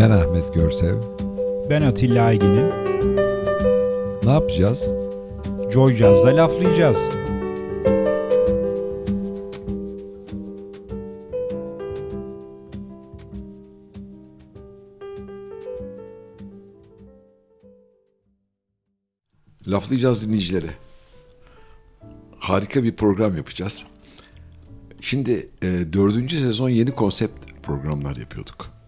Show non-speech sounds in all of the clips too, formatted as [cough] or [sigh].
Ben Ahmet Görsev. Ben Atilla Aygin'im. Ne yapacağız? Joy Jazz'da laflayacağız. Laflayacağız dinleyicilere. Harika bir program yapacağız. Şimdi e, dördüncü sezon yeni konsept programlar yapıyorduk.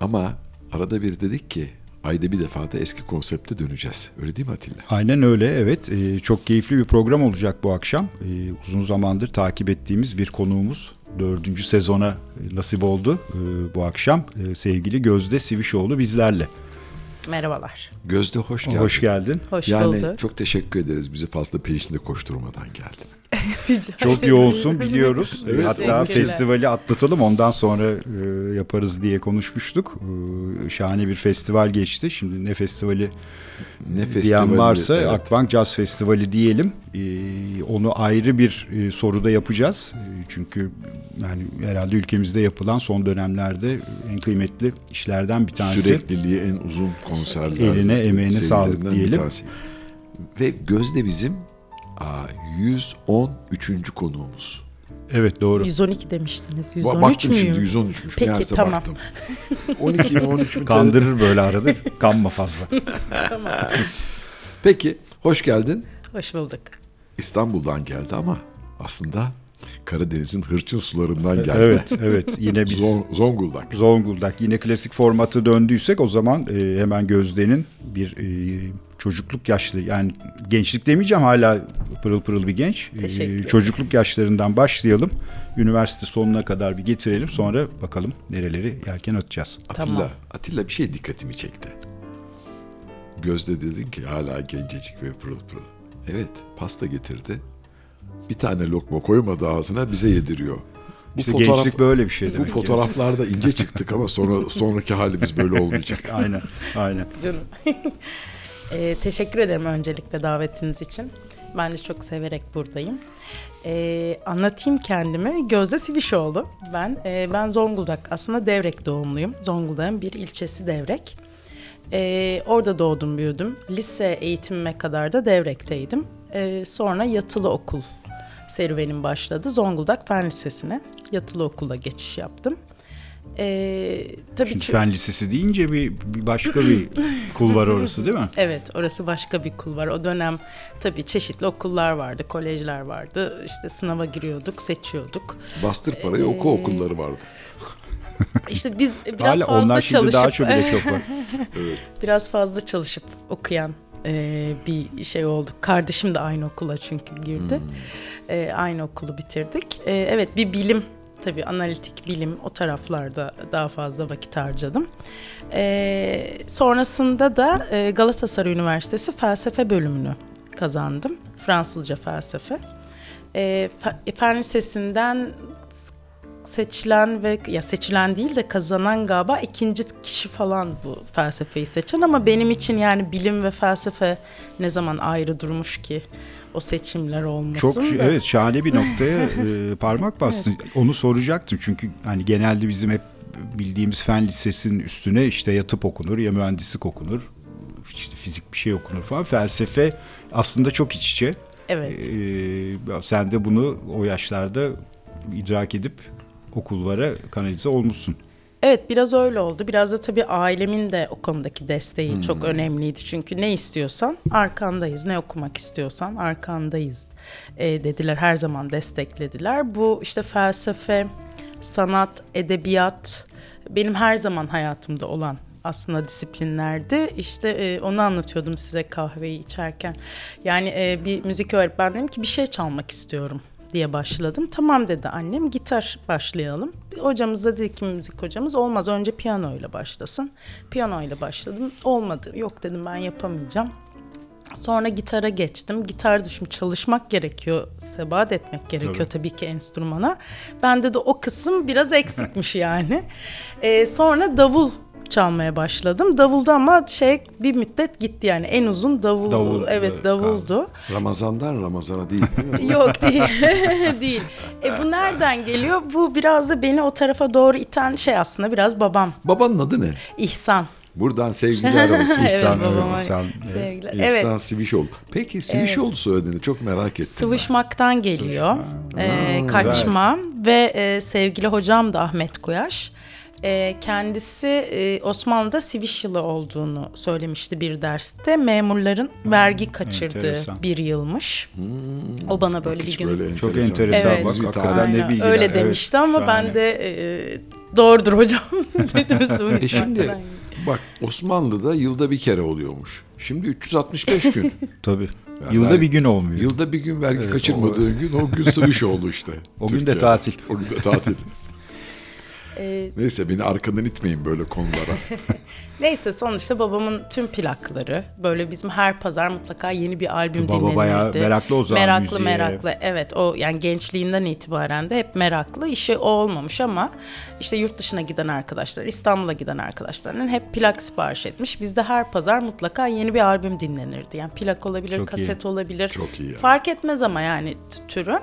Ama arada bir dedik ki ayda bir defa da eski konsepte döneceğiz. Öyle değil mi Atilla? Aynen öyle evet. Ee, çok keyifli bir program olacak bu akşam. Ee, uzun zamandır takip ettiğimiz bir konuğumuz. Dördüncü sezona e, nasip oldu ee, bu akşam. Ee, sevgili Gözde Sivişoğlu bizlerle. Merhabalar. Gözde hoş geldin. Hoş geldin. Hoş yani bulduk. çok teşekkür ederiz bizi fazla peşinde koşturmadan geldin. [laughs] Rica Çok yoğunsun biliyoruz. [laughs] Evet. Hatta festivali atlatalım ondan sonra e, yaparız diye konuşmuştuk. E, şahane bir festival geçti. Şimdi ne festivali Ne festivali? diyen varsa evet. Akbank Jazz Festivali diyelim. E, onu ayrı bir e, soruda yapacağız. E, çünkü yani herhalde ülkemizde yapılan son dönemlerde en kıymetli işlerden bir tanesi. Sürekliliği en uzun konserler. Eline, emeğine sağlık bir diyelim. tanesi. Ve Gözde bizim aa, 113. konuğumuz. Evet doğru. 112 demiştiniz. Ba- 113 baktım müyüm? şimdi 113'müş. Peki, Meğerse tamam. baktım. 12 mi 13 mü? Kandırır böyle arada. Kanma fazla. [laughs] Peki hoş geldin. Hoş bulduk. İstanbul'dan geldi ama aslında Karadeniz'in hırçın sularından geldi. evet evet yine biz Zon- Zonguldak. Zonguldak yine klasik formatı döndüysek o zaman e, hemen Gözde'nin bir e, çocukluk yaşlı yani gençlik demeyeceğim hala pırıl pırıl bir genç. E, Teşekkür ederim. çocukluk yaşlarından başlayalım. Üniversite sonuna kadar bir getirelim sonra bakalım nereleri yelken atacağız. Atilla, Tamam. Atilla bir şey dikkatimi çekti. Gözde dedin ki hala gencecik ve pırıl pırıl. Evet pasta getirdi. Bir tane lokma koymadı ağzına bize yediriyor. Bu İşte gençlik böyle bir şey bu demek. ki. fotoğraflarda ince çıktık ama sonra sonraki halimiz böyle olmayacak. [laughs] Aynen aynen. [laughs] Ee, teşekkür ederim öncelikle davetiniz için. Ben de çok severek buradayım. Ee, anlatayım kendimi. Gözde Sivişoğlu. Ben e, ben Zonguldak. Aslında Devrek doğumluyum. Zonguldak'ın bir ilçesi Devrek. Ee, orada doğdum büyüdüm. Lise eğitimime kadar da Devrek'teydim. Ee, sonra yatılı okul serüvenim başladı. Zonguldak Fen Lisesi'ne yatılı okula geçiş yaptım. Ee, tabii Şimdi fen lisesi deyince bir, bir başka bir kul var orası değil mi? [laughs] Evet, orası başka bir kul var. O dönem tabii çeşitli okullar vardı, kolejler vardı. İşte sınava giriyorduk, seçiyorduk. Bastır parayı oku okulları vardı. [laughs] İşte biz biraz Hala fazla onlar şimdi çalışıp daha çok bile çok var. [laughs] biraz fazla çalışıp okuyan e, bir şey olduk. Kardeşim de aynı okula çünkü girdi. E, aynı okulu bitirdik. E, evet, bir bilim tabii analitik bilim o taraflarda daha fazla vakit harcadım. E, sonrasında da e, Galatasaray Üniversitesi felsefe bölümünü kazandım. Fransızca felsefe. E, fe- Fen Lisesi'nden seçilen ve ya seçilen değil de kazanan galiba ikinci kişi falan bu felsefeyi seçen ama benim için yani bilim ve felsefe ne zaman ayrı durmuş ki o seçimler olmasın Çok da. evet şahane bir noktaya [laughs] e, parmak bastın. Onu soracaktım çünkü hani genelde bizim hep bildiğimiz fen lisesinin üstüne işte ya tıp okunur ya mühendislik okunur. işte fizik bir şey okunur falan. Felsefe aslında çok iç içe. Evet. E, sen de bunu o yaşlarda idrak edip okullara kanalize olmuşsun. Evet biraz öyle oldu. Biraz da tabii ailemin de o konudaki desteği çok önemliydi. Çünkü ne istiyorsan arkandayız. Ne okumak istiyorsan arkandayız e, dediler. Her zaman desteklediler. Bu işte felsefe, sanat, edebiyat benim her zaman hayatımda olan aslında disiplinlerdi. İşte e, onu anlatıyordum size kahveyi içerken. Yani e, bir müzik öğretmen dedim ki bir şey çalmak istiyorum diye başladım. Tamam dedi annem gitar başlayalım. Hocamız da dedi ki müzik hocamız olmaz önce piyanoyla başlasın. Piyanoyla başladım. Olmadı. Yok dedim ben yapamayacağım. Sonra gitara geçtim. Gitarda şimdi çalışmak gerekiyor, sebat etmek gerekiyor Tabii. tabii, ki enstrümana. Bende de o kısım biraz eksikmiş yani. [laughs] Ee, sonra davul çalmaya başladım. Davulda ama şey bir müddet gitti yani en uzun davul, Davul, evet evet, davuldu. Ramazan'dan Ramazan'a değil değil mi? [laughs] Yok değil. [laughs] değil. E bu nereden geliyor? Bu biraz da beni o tarafa doğru iten şey aslında biraz babam. Babanın adı ne? İhsan. Buradan sevgiler [laughs] olsun. Evet, İhsan, babama İhsan, sevgiler. İhsan Evet. Sivişoğlu. Peki Sivişoğlu soyadını çok merak ettim. ben. Sıvışmaktan geliyor. Ee, Aa, kaçma ve e, sevgili hocam da Ahmet Koyaş. E, kendisi e, Osmanlı'da Siviş yılı olduğunu söylemişti bir derste. Memurların vergi kaçırdığı enteresan. bir yılmış. O bana böyle bir gün böyle Çok enteresan. enteresan. Evet. Bak, hakikaten Aynen, bilgiler. öyle Evet, demişti ama şahane. ben de e, doğrudur hocam [laughs] dedim. E şimdi bak Osmanlı'da yılda bir kere oluyormuş. Şimdi 365 gün. [laughs] Tabii. Yani Yılda bir gün olmuyor. Yılda bir gün vergi kaçırmadığın gün o gün Sıvışoğlu işte. [laughs] O gün de tatil. O gün de tatil. E, Neyse beni arkadan itmeyin böyle konulara. [laughs] Neyse sonuçta babamın tüm plakları böyle bizim her pazar mutlaka yeni bir albüm Baba dinlenirdi. bayağı meraklı o zaman Meraklı müziğe. meraklı evet o yani gençliğinden itibaren de hep meraklı işi o olmamış ama işte yurt dışına giden arkadaşlar İstanbul'a giden arkadaşlarının hep plak sipariş etmiş. Bizde her pazar mutlaka yeni bir albüm dinlenirdi. Yani plak olabilir, Çok iyi. kaset olabilir. Çok iyi ya. Fark etmez ama yani türü.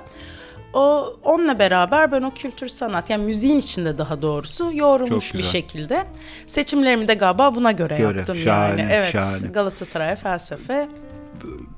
O onunla beraber ben o kültür sanat yani müziğin içinde daha doğrusu yoğrulmuş bir şekilde seçimlerimi de galiba buna göre, Göre, yaptım şahane, yani. Evet. şahane. Galatasaray felsefe.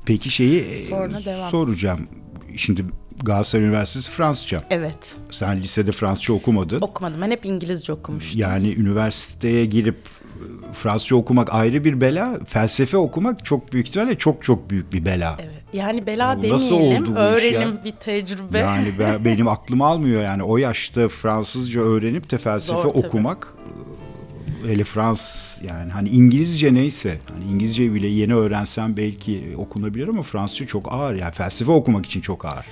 Peki şeyi e, Sonra devam. soracağım. Şimdi Galatasaray Üniversitesi Fransızca. Evet. Sen lisede Fransızca okumadın. Okumadım. Ben hep İngilizce okumuştum. Yani üniversiteye girip e, Fransızca okumak ayrı bir bela. Felsefe okumak çok büyük ihtimalle çok çok büyük bir bela. Evet. Yani bela nasıl demeyelim. öğrenim ya? bir tecrübe. Yani ben, [laughs] benim aklım almıyor yani o yaşta Fransızca öğrenip de felsefe Zor tabii. okumak e, hele Frans yani hani İngilizce neyse hani İngilizce bile yeni öğrensem belki okunabilir ama Fransızca çok ağır yani felsefe okumak için çok ağır.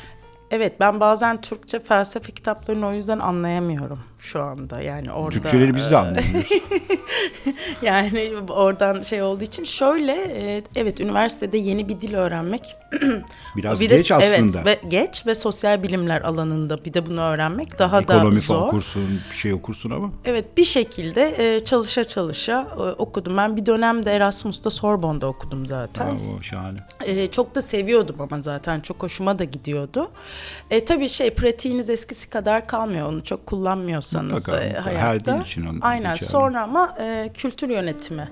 Evet ben bazen Türkçe felsefe kitaplarını o yüzden anlayamıyorum şu anda. Yani orada Türkçeleri biz de e, anlamıyoruz. [laughs] Yani oradan şey olduğu için şöyle e, evet üniversitede yeni bir dil öğrenmek [clears throat] Biraz bir de- geç aslında. Evet ve geç ve sosyal bilimler alanında bir de bunu öğrenmek daha Ekonomi da zor. okursun, bir şey okursun ama Evet bir şekilde e, çalışa çalışa okudum. Ben bir dönemde Erasmus'ta Sorbonne'da okudum zaten. bravo, şahane. Çok da seviyordum ama zaten çok hoşuma da gidiyordu. E, tabii şey pratiğiniz eskisi kadar kalmıyor. Onu çok kullanmıyorsanız Mutlaka, e, mutlaka. Her hayatta. dil için onu Aynen. geçerli. Sonra ama e, kültür yönetimi.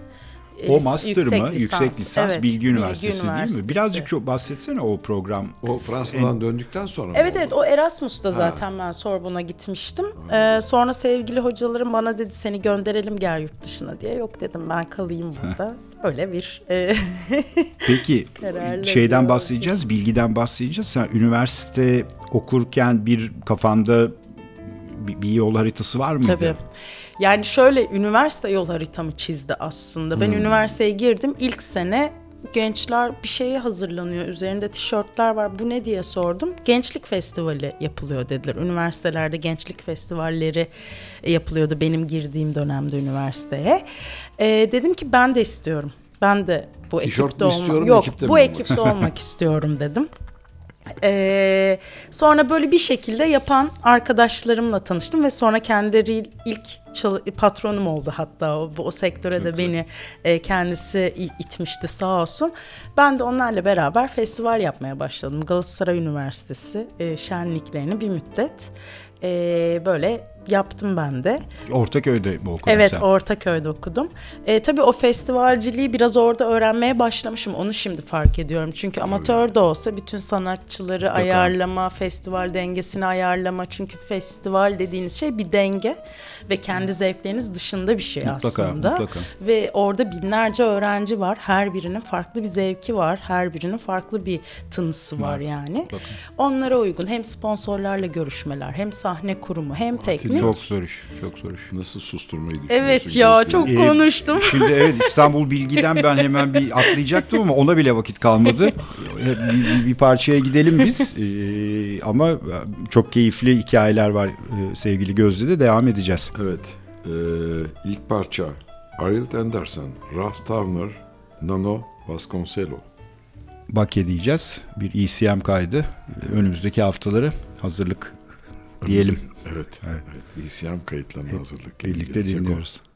e, O master mı? Yüksek lisans Evet, Bilgi Üniversitesi değil mi? Üniversitesi. Birazcık çok bahsetsene o program. O Fransa'dan döndükten sonra mı Evet oldu? evet o Erasmus'ta zaten ben Sorbonne'a gitmiştim. Ee, sonra sevgili hocalarım bana dedi seni gönderelim gel yurt dışına diye. Yok dedim ben kalayım burada. [laughs] Öyle bir e, [laughs] Peki şeyden bahsedeceğiz, bilgiden bahsedeceğiz. Sen üniversite okurken bir kafanda bir, bir yol haritası var mıydı? Tabii. Yani şöyle üniversite yol haritamı çizdi aslında. Ben üniversiteye girdim ilk sene gençler bir şeye hazırlanıyor. Üzerinde tişörtler var. Bu ne diye sordum. Gençlik festivali yapılıyor dediler. Üniversitelerde gençlik festivalleri e, yapılıyordu benim girdiğim dönemde üniversiteye. E, dedim ki ben de istiyorum. Ben de bu Tişört ekipte olmak. istiyorum, Yok, ekipte bu ekipte olmak [laughs] istiyorum dedim. Ee, sonra böyle bir şekilde yapan arkadaşlarımla tanıştım ve sonra kendileri ilk çalı- patronum oldu hatta o, o sektöre de beni e, kendisi itmişti sağ olsun. Ben de onlarla beraber festival yapmaya başladım. Galatasaray Üniversitesi e, şenliklerini bir müddet e, böyle yaptım ben de. Ortaköy'de mi okudun Evet sen? Ortaköy'de okudum. E, tabii o festivalciliği biraz orada öğrenmeye başlamışım. Onu şimdi fark ediyorum. Çünkü amatör de olsa bütün sanatçıları ayarlama, festival dengesini ayarlama. Çünkü festival dediğiniz şey bir denge ve kendi zevkleriniz dışında bir şey Mutlaka, aslında. mutlaka. Ve orada binlerce öğrenci var. Her birinin farklı bir zevki var. Her birinin farklı bir tınısı var, yani. Onlara uygun hem sponsorlarla görüşmeler, hem sahne kurumu, hem teknik. Çok zor iş, çok zor iş. Nasıl susturmayı düşünüyorsun? Evet ya çok Ee, konuştum. Şimdi evet İstanbul Bilgi'den ben hemen bir [laughs] atlayacaktım ama ona bile vakit kalmadı. Bir, bir, bir parçaya gidelim biz. Ee, ama çok keyifli hikayeler var ee, sevgili Gözde'de devam edeceğiz. Evet. Ee, ilk parça Ariel Anderson, Ralph Towner, Nano Vasconcelo. Bakye diyeceğiz. Bir ECM kaydı. Önümüzdeki haftaları hazırlık diyelim. Evet. evet. ECM kayıtlarına hazırlık. Birlikte gelecek o.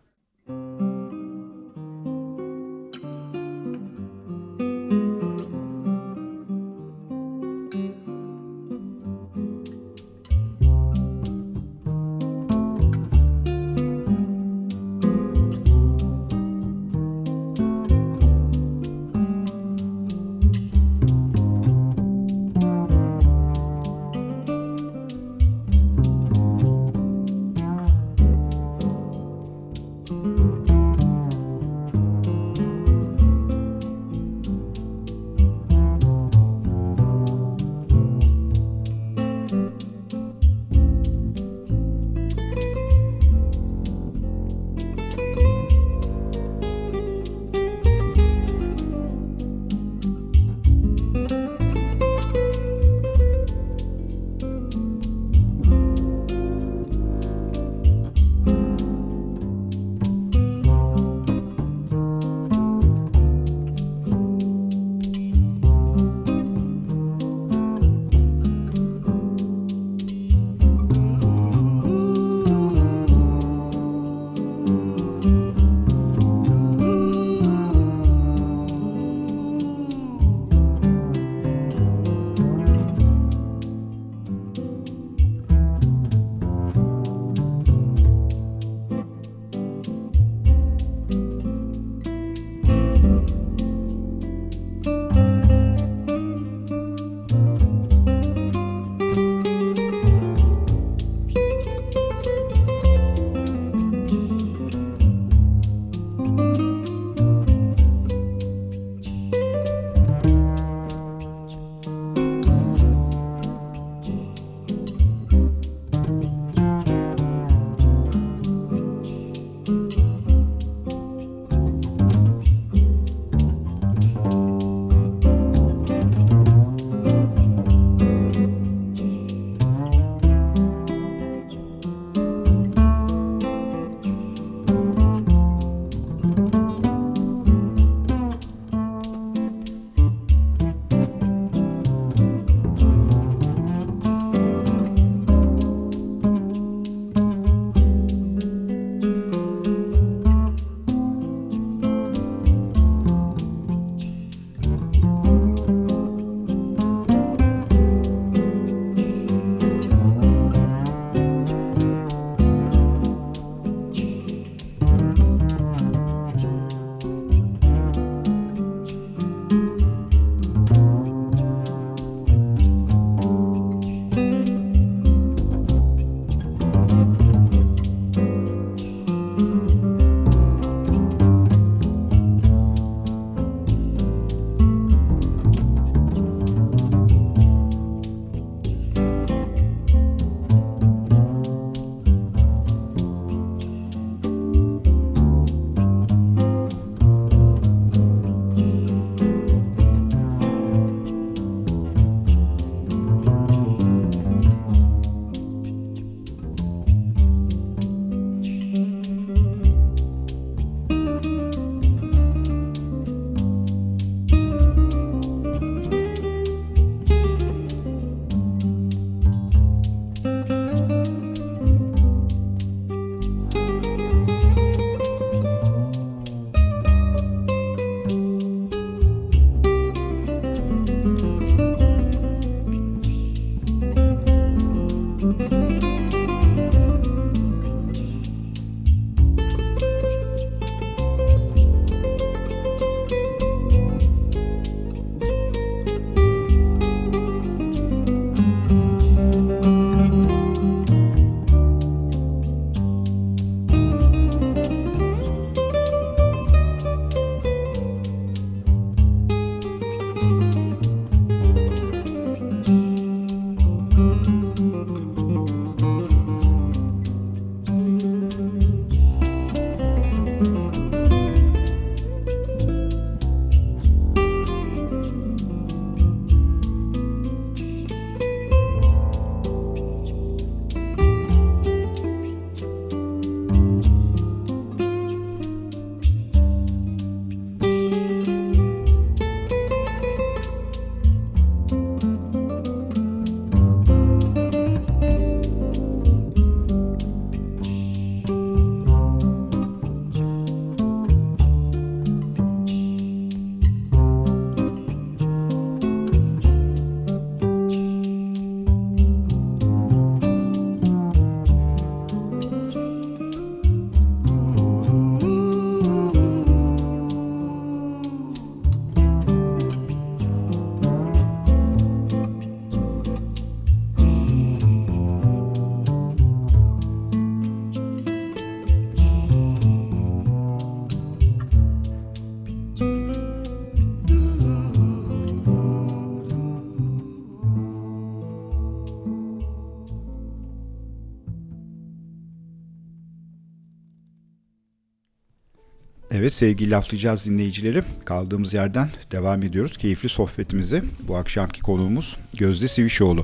Evet sevgili laflayacağız dinleyicileri. Kaldığımız yerden devam ediyoruz. Keyifli sohbetimize. Bu akşamki konuğumuz Gözde Sivişoğlu.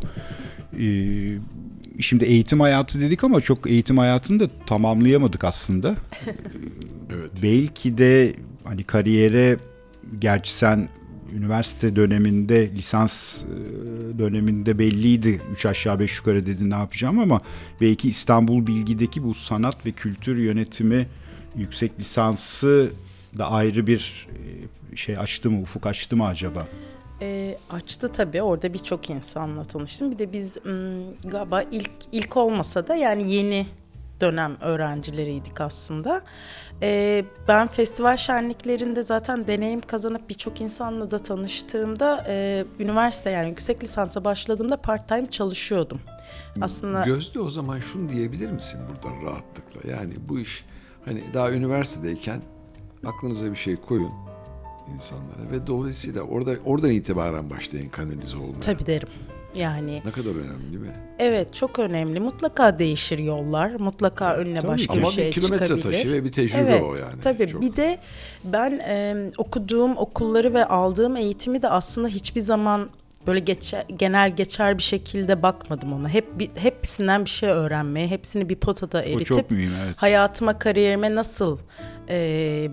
Ee, şimdi eğitim hayatı dedik ama çok eğitim hayatını da tamamlayamadık aslında. [laughs] Evet. Belki de hani kariyere gerçi sen üniversite döneminde lisans e, döneminde belliydi 3 aşağı 5 yukarı dedin ne yapacağım ama belki İstanbul Bilgi'deki bu sanat ve kültür yönetimi yüksek lisansı da ayrı bir e, şey açtı mı ufuk açtı mı acaba? E, açtı tabii. Orada birçok insanla tanıştım. Bir de biz m, galiba ilk ilk olmasa da yani yeni dönem öğrencileriydik aslında. E, ben festival şenliklerinde zaten deneyim kazanıp birçok insanla da tanıştığımda e, üniversite yani yüksek lisansa başladığımda part time çalışıyordum. Aslında Gözde o zaman şunu diyebilir misin buradan rahatlıkla? Yani bu iş hani daha üniversitedeyken aklınıza bir şey koyun insanlara ve dolayısıyla orada oradan itibaren başlayın kanalize olmaya. tabii derim. Yani Ne kadar önemli değil mi? evet çok önemli. Mutlaka değişir yollar. Mutlaka önüne tabii başka ki. bir Ama şey bir kilometre çıkabilir. taşı ve bir tecrübe evet, o yani. Tabii Çok. bir de ben e, okuduğum okulları ve aldığım eğitimi de aslında hiçbir zaman böyle geçer, genel geçer bir şekilde bakmadım ona. Hep bir, hepsinden bir şey öğrenmeye, hepsini bir potada eritip mühim evet. hayatıma, kariyerime nasıl e,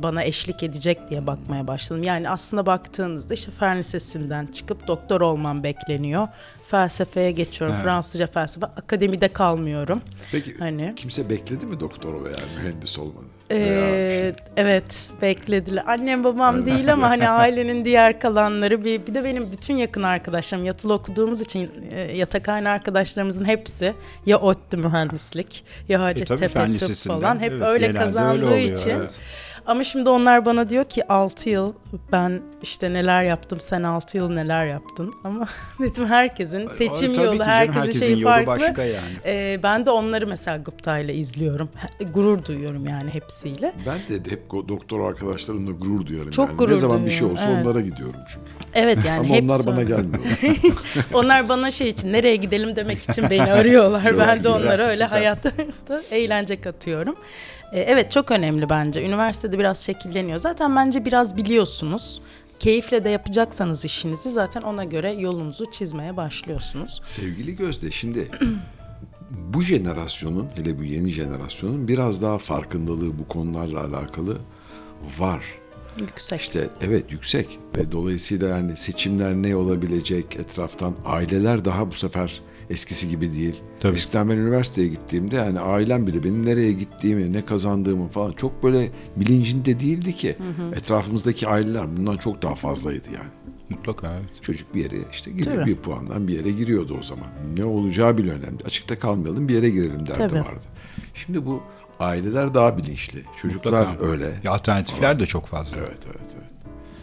bana eşlik edecek diye bakmaya başladım. Yani aslında baktığınızda işte fen lisesinden çıkıp doktor olmam bekleniyor. Felsefeye geçiyorum, Evet. Fransızca felsefe. Akademide kalmıyorum. Peki Hani- kimse bekledi mi doktor veya mühendis olmanı? Ee, şey- evet beklediler. Annem babam değil ama hani [laughs] ailenin diğer kalanları bir, bir de benim bütün yakın arkadaşlarım yatılı okuduğumuz için e, yatakhane arkadaşlarımızın hepsi ya ODTÜ mühendislik ya E, Hacettepe fen tıp falan hep Evet, öyle kazandığı öyle oluyor, için. evet. Ama şimdi onlar bana diyor ki 6 yıl ben işte neler yaptım sen 6 yıl neler yaptın ama [laughs] dedim herkesin seçim Tabii yolu canım, herkesin, herkesin şeyi yolu farklı. başka yani. Ee, ben de onları mesela Gupta ile izliyorum. Gurur duyuyorum yani hepsiyle. Ben de hep doktor arkadaşlarımla gurur duyarım. Çok yani. gurur Ne zaman bir şey duyuyorum, olsa evet. onlara gidiyorum çünkü. Evet yani Ama hepsi onlar bana öyle. gelmiyorlar. [laughs] Onlar bana şey için nereye gidelim demek için beni arıyorlar. Ben de onlara öyle hayatta [laughs] eğlence katıyorum. Ee, evet çok önemli bence. Üniversitede biraz şekilleniyor. Zaten bence biraz biliyorsunuz. Keyifle de yapacaksanız işinizi zaten ona göre yolunuzu çizmeye başlıyorsunuz. Sevgili Gözde şimdi [clears throat] bu jenerasyonun hele bu yeni jenerasyonun biraz daha farkındalığı bu konularla alakalı var. Yüksek. İşte evet yüksek ve dolayısıyla yani seçimler ne olabilecek etraftan aileler daha bu sefer eskisi gibi değil. Tabii. Eskiden ben üniversiteye gittiğimde yani ailem bile benim nereye gittiğimi, ne kazandığımı falan çok böyle bilincinde değildi ki. Etrafımızdaki aileler bundan çok daha fazlaydı yani. Mutlaka evet. Çocuk bir yere işte giriyor Tabii. bir puandan bir yere giriyordu o zaman. Ne olacağı bile önemli. Açıkta kalmayalım bir yere girelim derdi Tabii. vardı. Şimdi bu aileler daha bilinçli. Çocuklar Mutlaka. öyle. Ya, Alternatifler de çok fazla. Evet evet evet.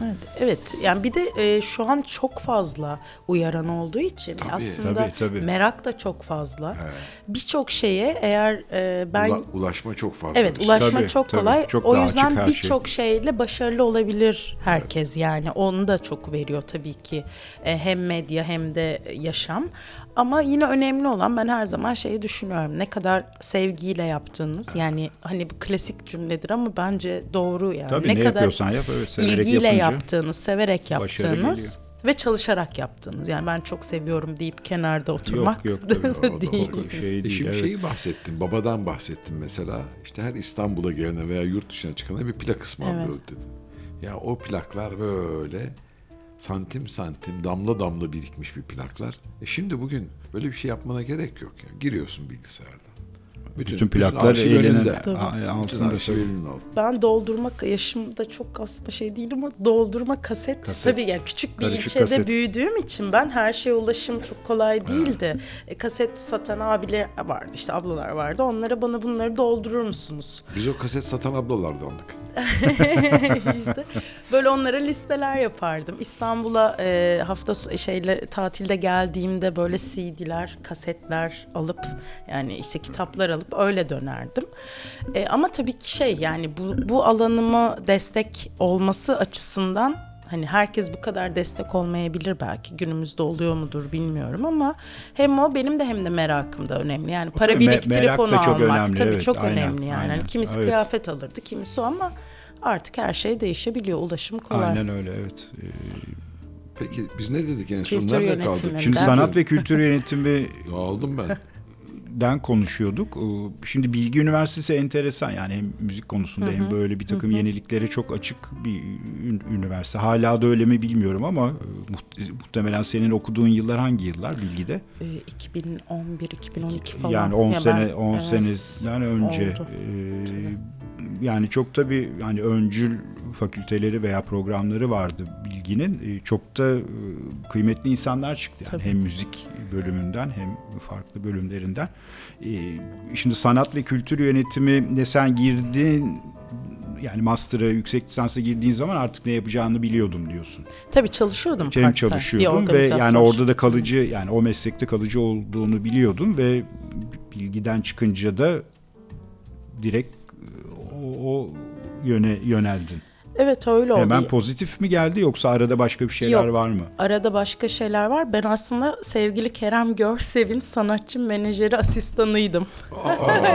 Evet, evet. Yani bir de e, şu an çok fazla uyaran olduğu için Tabii, aslında tabii, tabii. merak da çok fazla. Birçok şeye eğer e, ben Ula- ulaşma çok fazla. Evet ulaşmak Tabii, çok tabii. kolay. Çok o yüzden her şey. birçok şeyle başarılı olabilir herkes yani. Onu da çok veriyor tabii ki. E, hem medya hem de yaşam. Ama yine önemli olan ben her zaman şeyi düşünüyorum. Ne kadar sevgiyle yaptığınız yani hani bu klasik cümledir ama bence doğru yani. Tabii ne, ne kadar yapıyorsan yap, evet, severek ilgiyle yapınca yaptığınız, severek yaptığınız ve çalışarak yaptığınız. Yani ben çok seviyorum deyip kenarda oturmak yok [laughs] tabii, o değil. o şey E değil. şimdi evet. şeyi bahsettim, babadan bahsettim mesela. İşte her İstanbul'a gelene veya yurt dışına çıkana bir plak ısmarlıyordu dedi. Ya o plaklar böyle santim santim, damla damla birikmiş bir plaklar. E şimdi bugün böyle bir şey yapmana gerek yok. ya. Giriyorsun bilgisayardan. Bütün plaklar önünde. a- a- Bütün elinin altında. Ben doldurmak yaşımda çok aslında şey değil ama doldurma kaset, Kaset. tabii yani küçük bir Karışık ilçede kaset. büyüdüğüm için ben her şeye ulaşım çok kolay değildi. E, kaset satan abiler vardı işte ablalar vardı onlara bana bunları doldurur musunuz? Biz o kaset satan ablalardandık. [laughs] işte böyle onlara listeler yapardım. İstanbul'a e, hafta so- şeyle tatilde geldiğimde böyle CD'ler, kasetler alıp yani işte kitaplar alıp öyle dönerdim. E, ama tabii ki şey yani bu bu alanıma destek olması açısından Hani herkes bu kadar destek olmayabilir belki. Günümüzde oluyor mudur bilmiyorum ama hem o benim de hem de merakım da önemli. Yani para tabii me- biriktirip merak onu almak önemli, tabii evet, çok aynen, önemli yani. aynen. Hani kimisi Evet. kıyafet alırdı, kimisi o ama Artık her şey değişebiliyor. Ulaşım kolay. Aynen öyle evet. Ee, Peki biz ne dedik en son? Nerede kaldık? Şimdi sanat ve kültür yönetimi [laughs] Dağıldım ben. Den konuşuyorduk. Ee, Şimdi Bilgi Üniversitesi enteresan yani hem müzik konusunda hem böyle bir takım yeniliklere çok açık bir ün- üniversite. Hala da öyle mi bilmiyorum ama e, muht- muhtemelen senin okuduğun yıllar hangi yıllar Bilgi'de? Ee, 2011 2012 falan. Yani 10 Ya sene ben- 10 evet, seneden önce oldu. Ee, yani çok tabii yani öncül fakülteleri veya programları vardı bilginin. Ee, çok da e, kıymetli insanlar çıktı yani Tabii. hem müzik bölümünden hem farklı bölümlerinden. Ee, şimdi sanat ve kültür yönetimine sen girdin yani master'a yüksek lisansa girdiğin zaman artık ne yapacağını biliyordum diyorsun. Tabii çalışıyordum. Hem çalışıyordun ve yani orada da kalıcı yani o meslekte kalıcı olduğunu biliyordun ve bilgiden çıkınca da direkt o, o yöne yöneldin. Evet öyle oldu. Hemen pozitif mi geldi yoksa arada başka bir şeyler Yok. var mı? Arada başka şeyler var. Ben aslında sevgili Kerem Görsev'in sanatçı menajeri asistanıydım. [laughs]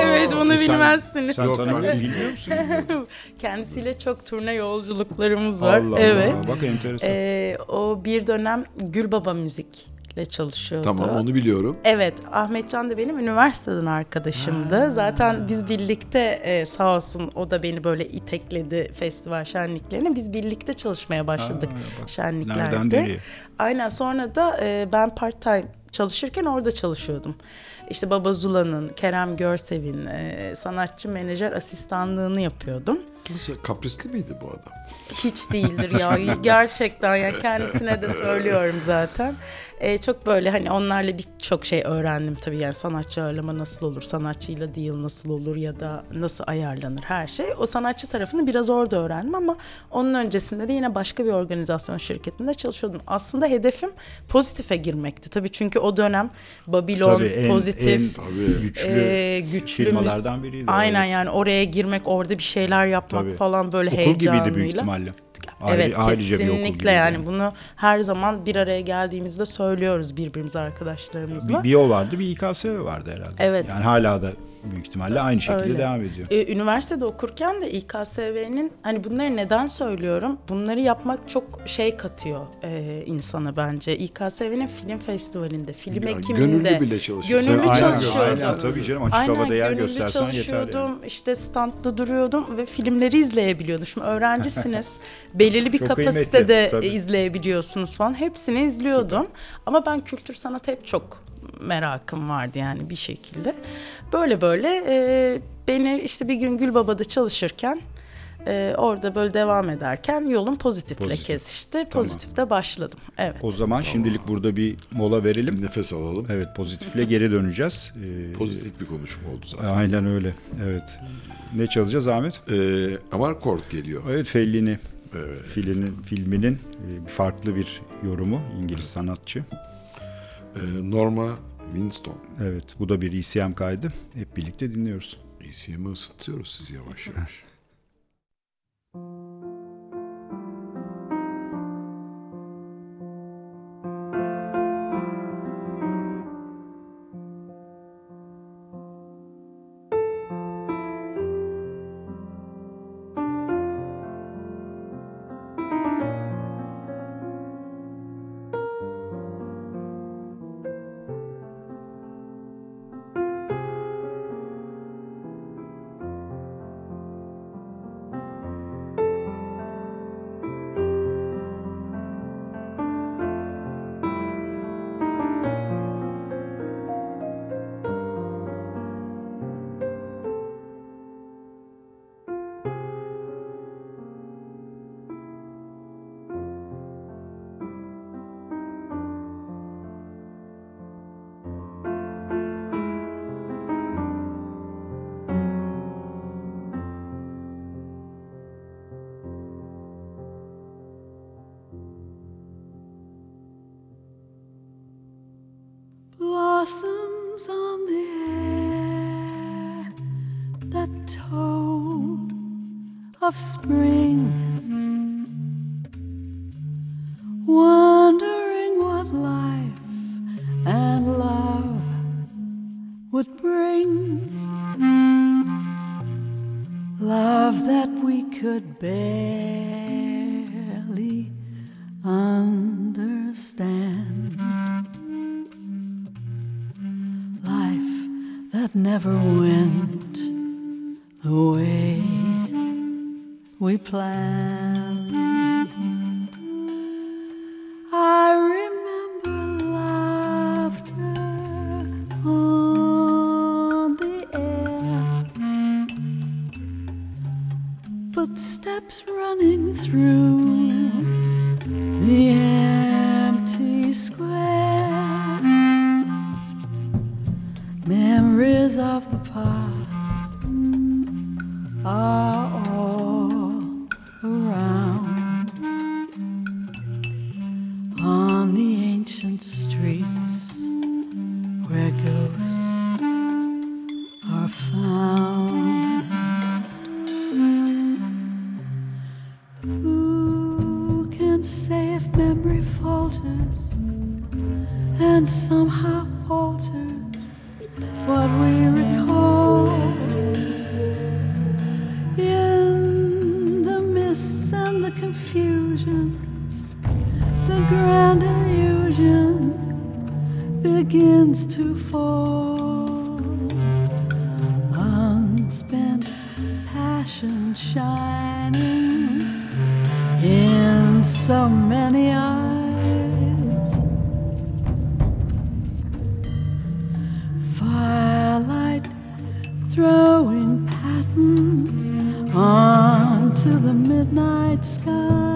evet bunu E sen- bilmezsiniz. Sen tanımıyor bilmiyor musun? [laughs] Kendisiyle çok turne yolculuklarımız var. Allah evet. Allah. Bak enteresan. Ee, o bir dönem Gülbaba Müzik'le çalışıyordu. tamam onu biliyorum. Evet, Ahmetcan da benim üniversiteden arkadaşımdı. Zaten biz birlikte e, sağ olsun o da beni böyle itekledi festival şenliklerine. Biz birlikte çalışmaya başladık Aa, bak, şenliklerde. Aynen sonra da e, ben part time çalışırken orada çalışıyordum. İşte Baba Zula'nın, Kerem Görsev'in e, sanatçı menajer asistanlığını yapıyordum. Nasıl kaprisli miydi bu adam? Hiç değildir ya [laughs] gerçekten ya kendisine de söylüyorum zaten. Ee, çok böyle hani onlarla birçok şey öğrendim tabii yani sanatçı ağırlama nasıl olur, sanatçıyla deal nasıl olur ya da nasıl ayarlanır her şey. O sanatçı tarafını biraz orada öğrendim ama onun öncesinde de yine başka bir organizasyon şirketinde çalışıyordum. Aslında hedefim pozitife girmekti tabii çünkü o dönem Babilon, Tabii en, pozitif, en Tabii. güçlü, e, güçlü firmalardan biriydi. Aynen evet. yani oraya girmek, orada bir şeyler yapmak Tabii. falan böyle Okul heyecanlıyla. gibiydi büyük ihtimalle. Ayrı- evet kesinlikle gibiydi yani bunu her zaman bir araya geldiğimizde söylüyoruz birbirimize arkadaşlarımızla. Bir, bir o vardı bir İKSV vardı herhalde. Evet. Yani hala da büyük ihtimalle aynı şekilde Öyle. devam ediyor. Ee, üniversitede okurken de İKSV'nin hani bunları neden söylüyorum? Bunları yapmak çok şey katıyor e, insana bence. İKSV'nin film festivalinde, film ekiminde. gönüllü bile çalışıyorsun. Gönüllü aynen, çalışıyordum. aynen tabii canım açık Aynen havada yer gönüllü göstersen yeter çalışıyordum. yani. İşte standta duruyordum ve filmleri izleyebiliyordum. Şimdi öğrencisiniz. [laughs] belirli bir Çok kapasitede kıymetli, tabii. izleyebiliyorsunuz falan. Hepsini izliyordum. Ama ben kültür sanat hep çok merakım vardı yani bir şekilde. Böyle böyle e, beni işte bir gün Gülbaba'da çalışırken e, orada böyle devam ederken yolum pozitifle Pozitif. kesişti. Pozitifte başladım. Evet. O zaman şimdilik burada bir mola verelim. Nefes alalım. Evet pozitifle geri döneceğiz. Ee, Pozitif bir konuşma oldu zaten. Aynen öyle. Evet. Ne çalacağız Ahmet? Ee, Amarkord geliyor. Evet Fellini Evet. filminin, filminin e, farklı bir yorumu İngiliz sanatçı. Ee, Norma Winston. Evet bu da bir ECM kaydı. Hep birlikte dinliyoruz. ECM'i ısıtıyoruz siz yavaş yavaş. Throwing patterns onto the midnight skies.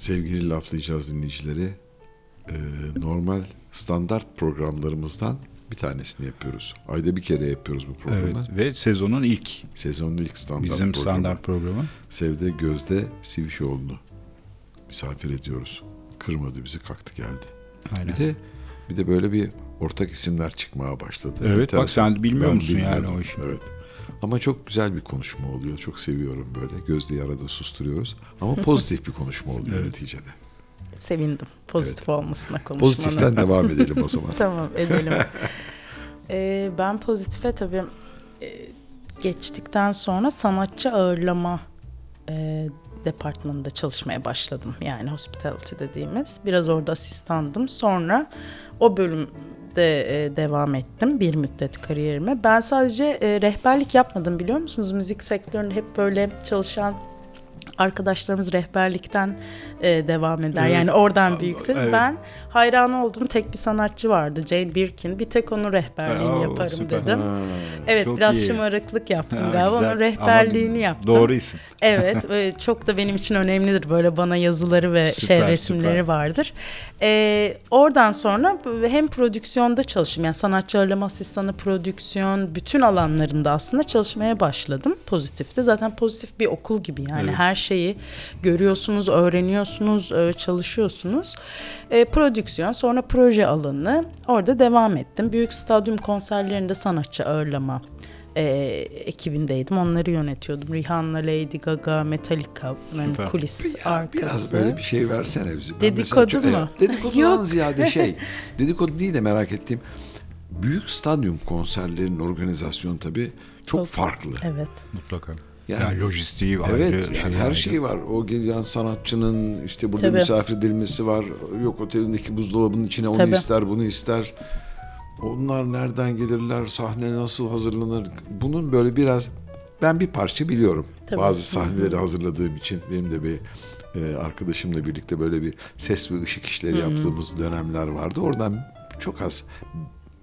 Sevgili laflayacağız dinleyicileri. e, normal standart programlarımızdan bir tanesini yapıyoruz. Ayda bir kere yapıyoruz bu programı. Evet ve sezonun ilk Sezonun ilk standart bizim programı. standart programı. Sevde Gözde Sivişoğlu'nu misafir ediyoruz. Kırmadı bizi kalktı geldi. Aynen. Bir de bir de böyle bir ortak isimler çıkmaya başladı. Evet, bak Enteresan. sen bilmiyor musun yani o işi? Evet. Ama çok güzel bir konuşma oluyor. Çok seviyorum böyle. Gözde'yi arada susturuyoruz. Ama [laughs] pozitif bir konuşma oluyor Evet. neticede. Sevindim pozitif olmasına konuşmanın. Pozitiften devam edelim o zaman. [laughs] tamam edelim. [laughs] Ee, ben pozitife tabii e, geçtikten sonra sanatçı ağırlama e, departmanında çalışmaya başladım. Yani hospitality dediğimiz. Biraz orada asistandım. Sonra o bölümde e, devam ettim bir müddet kariyerime. Ben sadece e, rehberlik yapmadım biliyor musunuz? Müzik sektöründe hep böyle çalışan arkadaşlarımız rehberlikten e, devam eder. Evet. Yani oradan büyükseniz Evet. ben hayran olduğum tek bir sanatçı vardı Jane Birkin. Bir tek onun rehberliğini Oo, yaparım süper. dedim. Evet Çok biraz iyi. şımarıklık yaptım Ha, galiba. güzel. Onun rehberliğini Ama yaptım. Doğru isim. Evet [laughs] ve çok da benim için önemlidir. Böyle bana yazıları ve Süper, şey resimleri süper. vardır. Ee, oradan sonra hem prodüksiyonda çalıştım. Yani sanatçı ağırlama asistanı, prodüksiyon bütün alanlarında aslında çalışmaya başladım pozitifte. Zaten pozitif bir okul gibi yani Evet. her şeyi görüyorsunuz, öğreniyorsunuz, e, çalışıyorsunuz. E, prodüksiyon sonra proje alanı orada devam ettim. Büyük stadyum konserlerinde sanatçı ağırlama e, ekibindeydim. Onları yönetiyordum. Rihanna, Lady Gaga, Metallica, yani Süper. kulis Ya arkası. biraz böyle bir şey versene bize. Dedikodu mu? Evet, dedikodudan ziyade [laughs] şey. dedikodu değil de merak ettiğim. Büyük stadyum konserlerinin organizasyonu tabii çok, Çok- farklı. Evet. Mutlaka. Yani- Yani, lojistiği Evet ayrı. yani şey her ayrı. şey var. O gelen sanatçının işte burada Tabii. misafir edilmesi var. Yok otelindeki buzdolabının içine onu Tabii. ister bunu ister. Onlar nereden gelirler? Sahne nasıl hazırlanır? Bunun böyle biraz ben bir parça biliyorum. Tabii. Bazı sahneleri hazırladığım için benim de bir e, arkadaşımla birlikte böyle bir ses ve ışık işleri yaptığımız dönemler vardı. Oradan çok az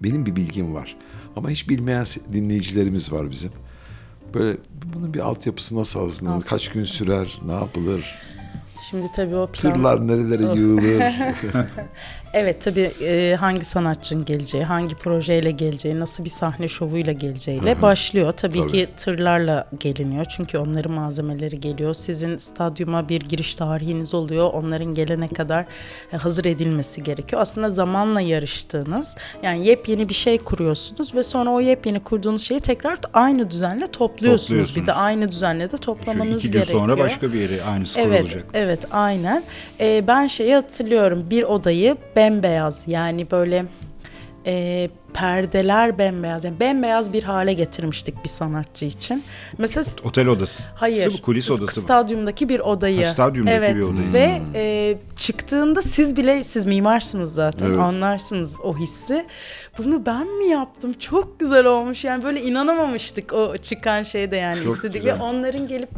benim bir bilgim var. Ama hiç bilmeyen dinleyicilerimiz var bizim. Böyle bunun bir altyapısı nasıl hazırlanır? Kaç gün sürer? Ne yapılır? Şimdi tabii o plan... Tırlar nerelere yığılır? [laughs] Evet tabii e, hangi sanatçının geleceği, hangi projeyle geleceği, nasıl bir sahne şovuyla geleceğiyle başlıyor. Tabii, Tabii. ki tırlarla geliniyor çünkü onların malzemeleri geliyor. Sizin stadyuma bir giriş tarihiniz oluyor. Onların gelene kadar e, hazır edilmesi gerekiyor. Aslında zamanla yarıştığınız, yani yepyeni bir şey kuruyorsunuz ve sonra o yepyeni kurduğunuz şeyi tekrar aynı düzenle topluyorsunuz. Bir de Topluyorsunuz. aynı düzenle de toplamanız Çünkü iki gün gerekiyor. sonra başka bir yere aynısı Evet, kurulacak. evet aynen. Ee, ben şeyi hatırlıyorum. Bir odayı bembeyaz. Yani böyle e, perdeler bembeyaz. Yani bembeyaz bir hale getirmiştik bir sanatçı için. Mesela Otel odası. Hayır. Sı- Kulis odası mı? Stadyumdaki bir odayı. Ha, stadyumdaki evet. bir odayı. Ve e, çıktığında siz bile siz mimarsınız zaten. Evet. Anlarsınız o hissi. Bunu ben mi yaptım? Çok güzel olmuş. Yani böyle inanamamıştık o çıkan şeyde yani Çok istedik güzel. ve onların gelip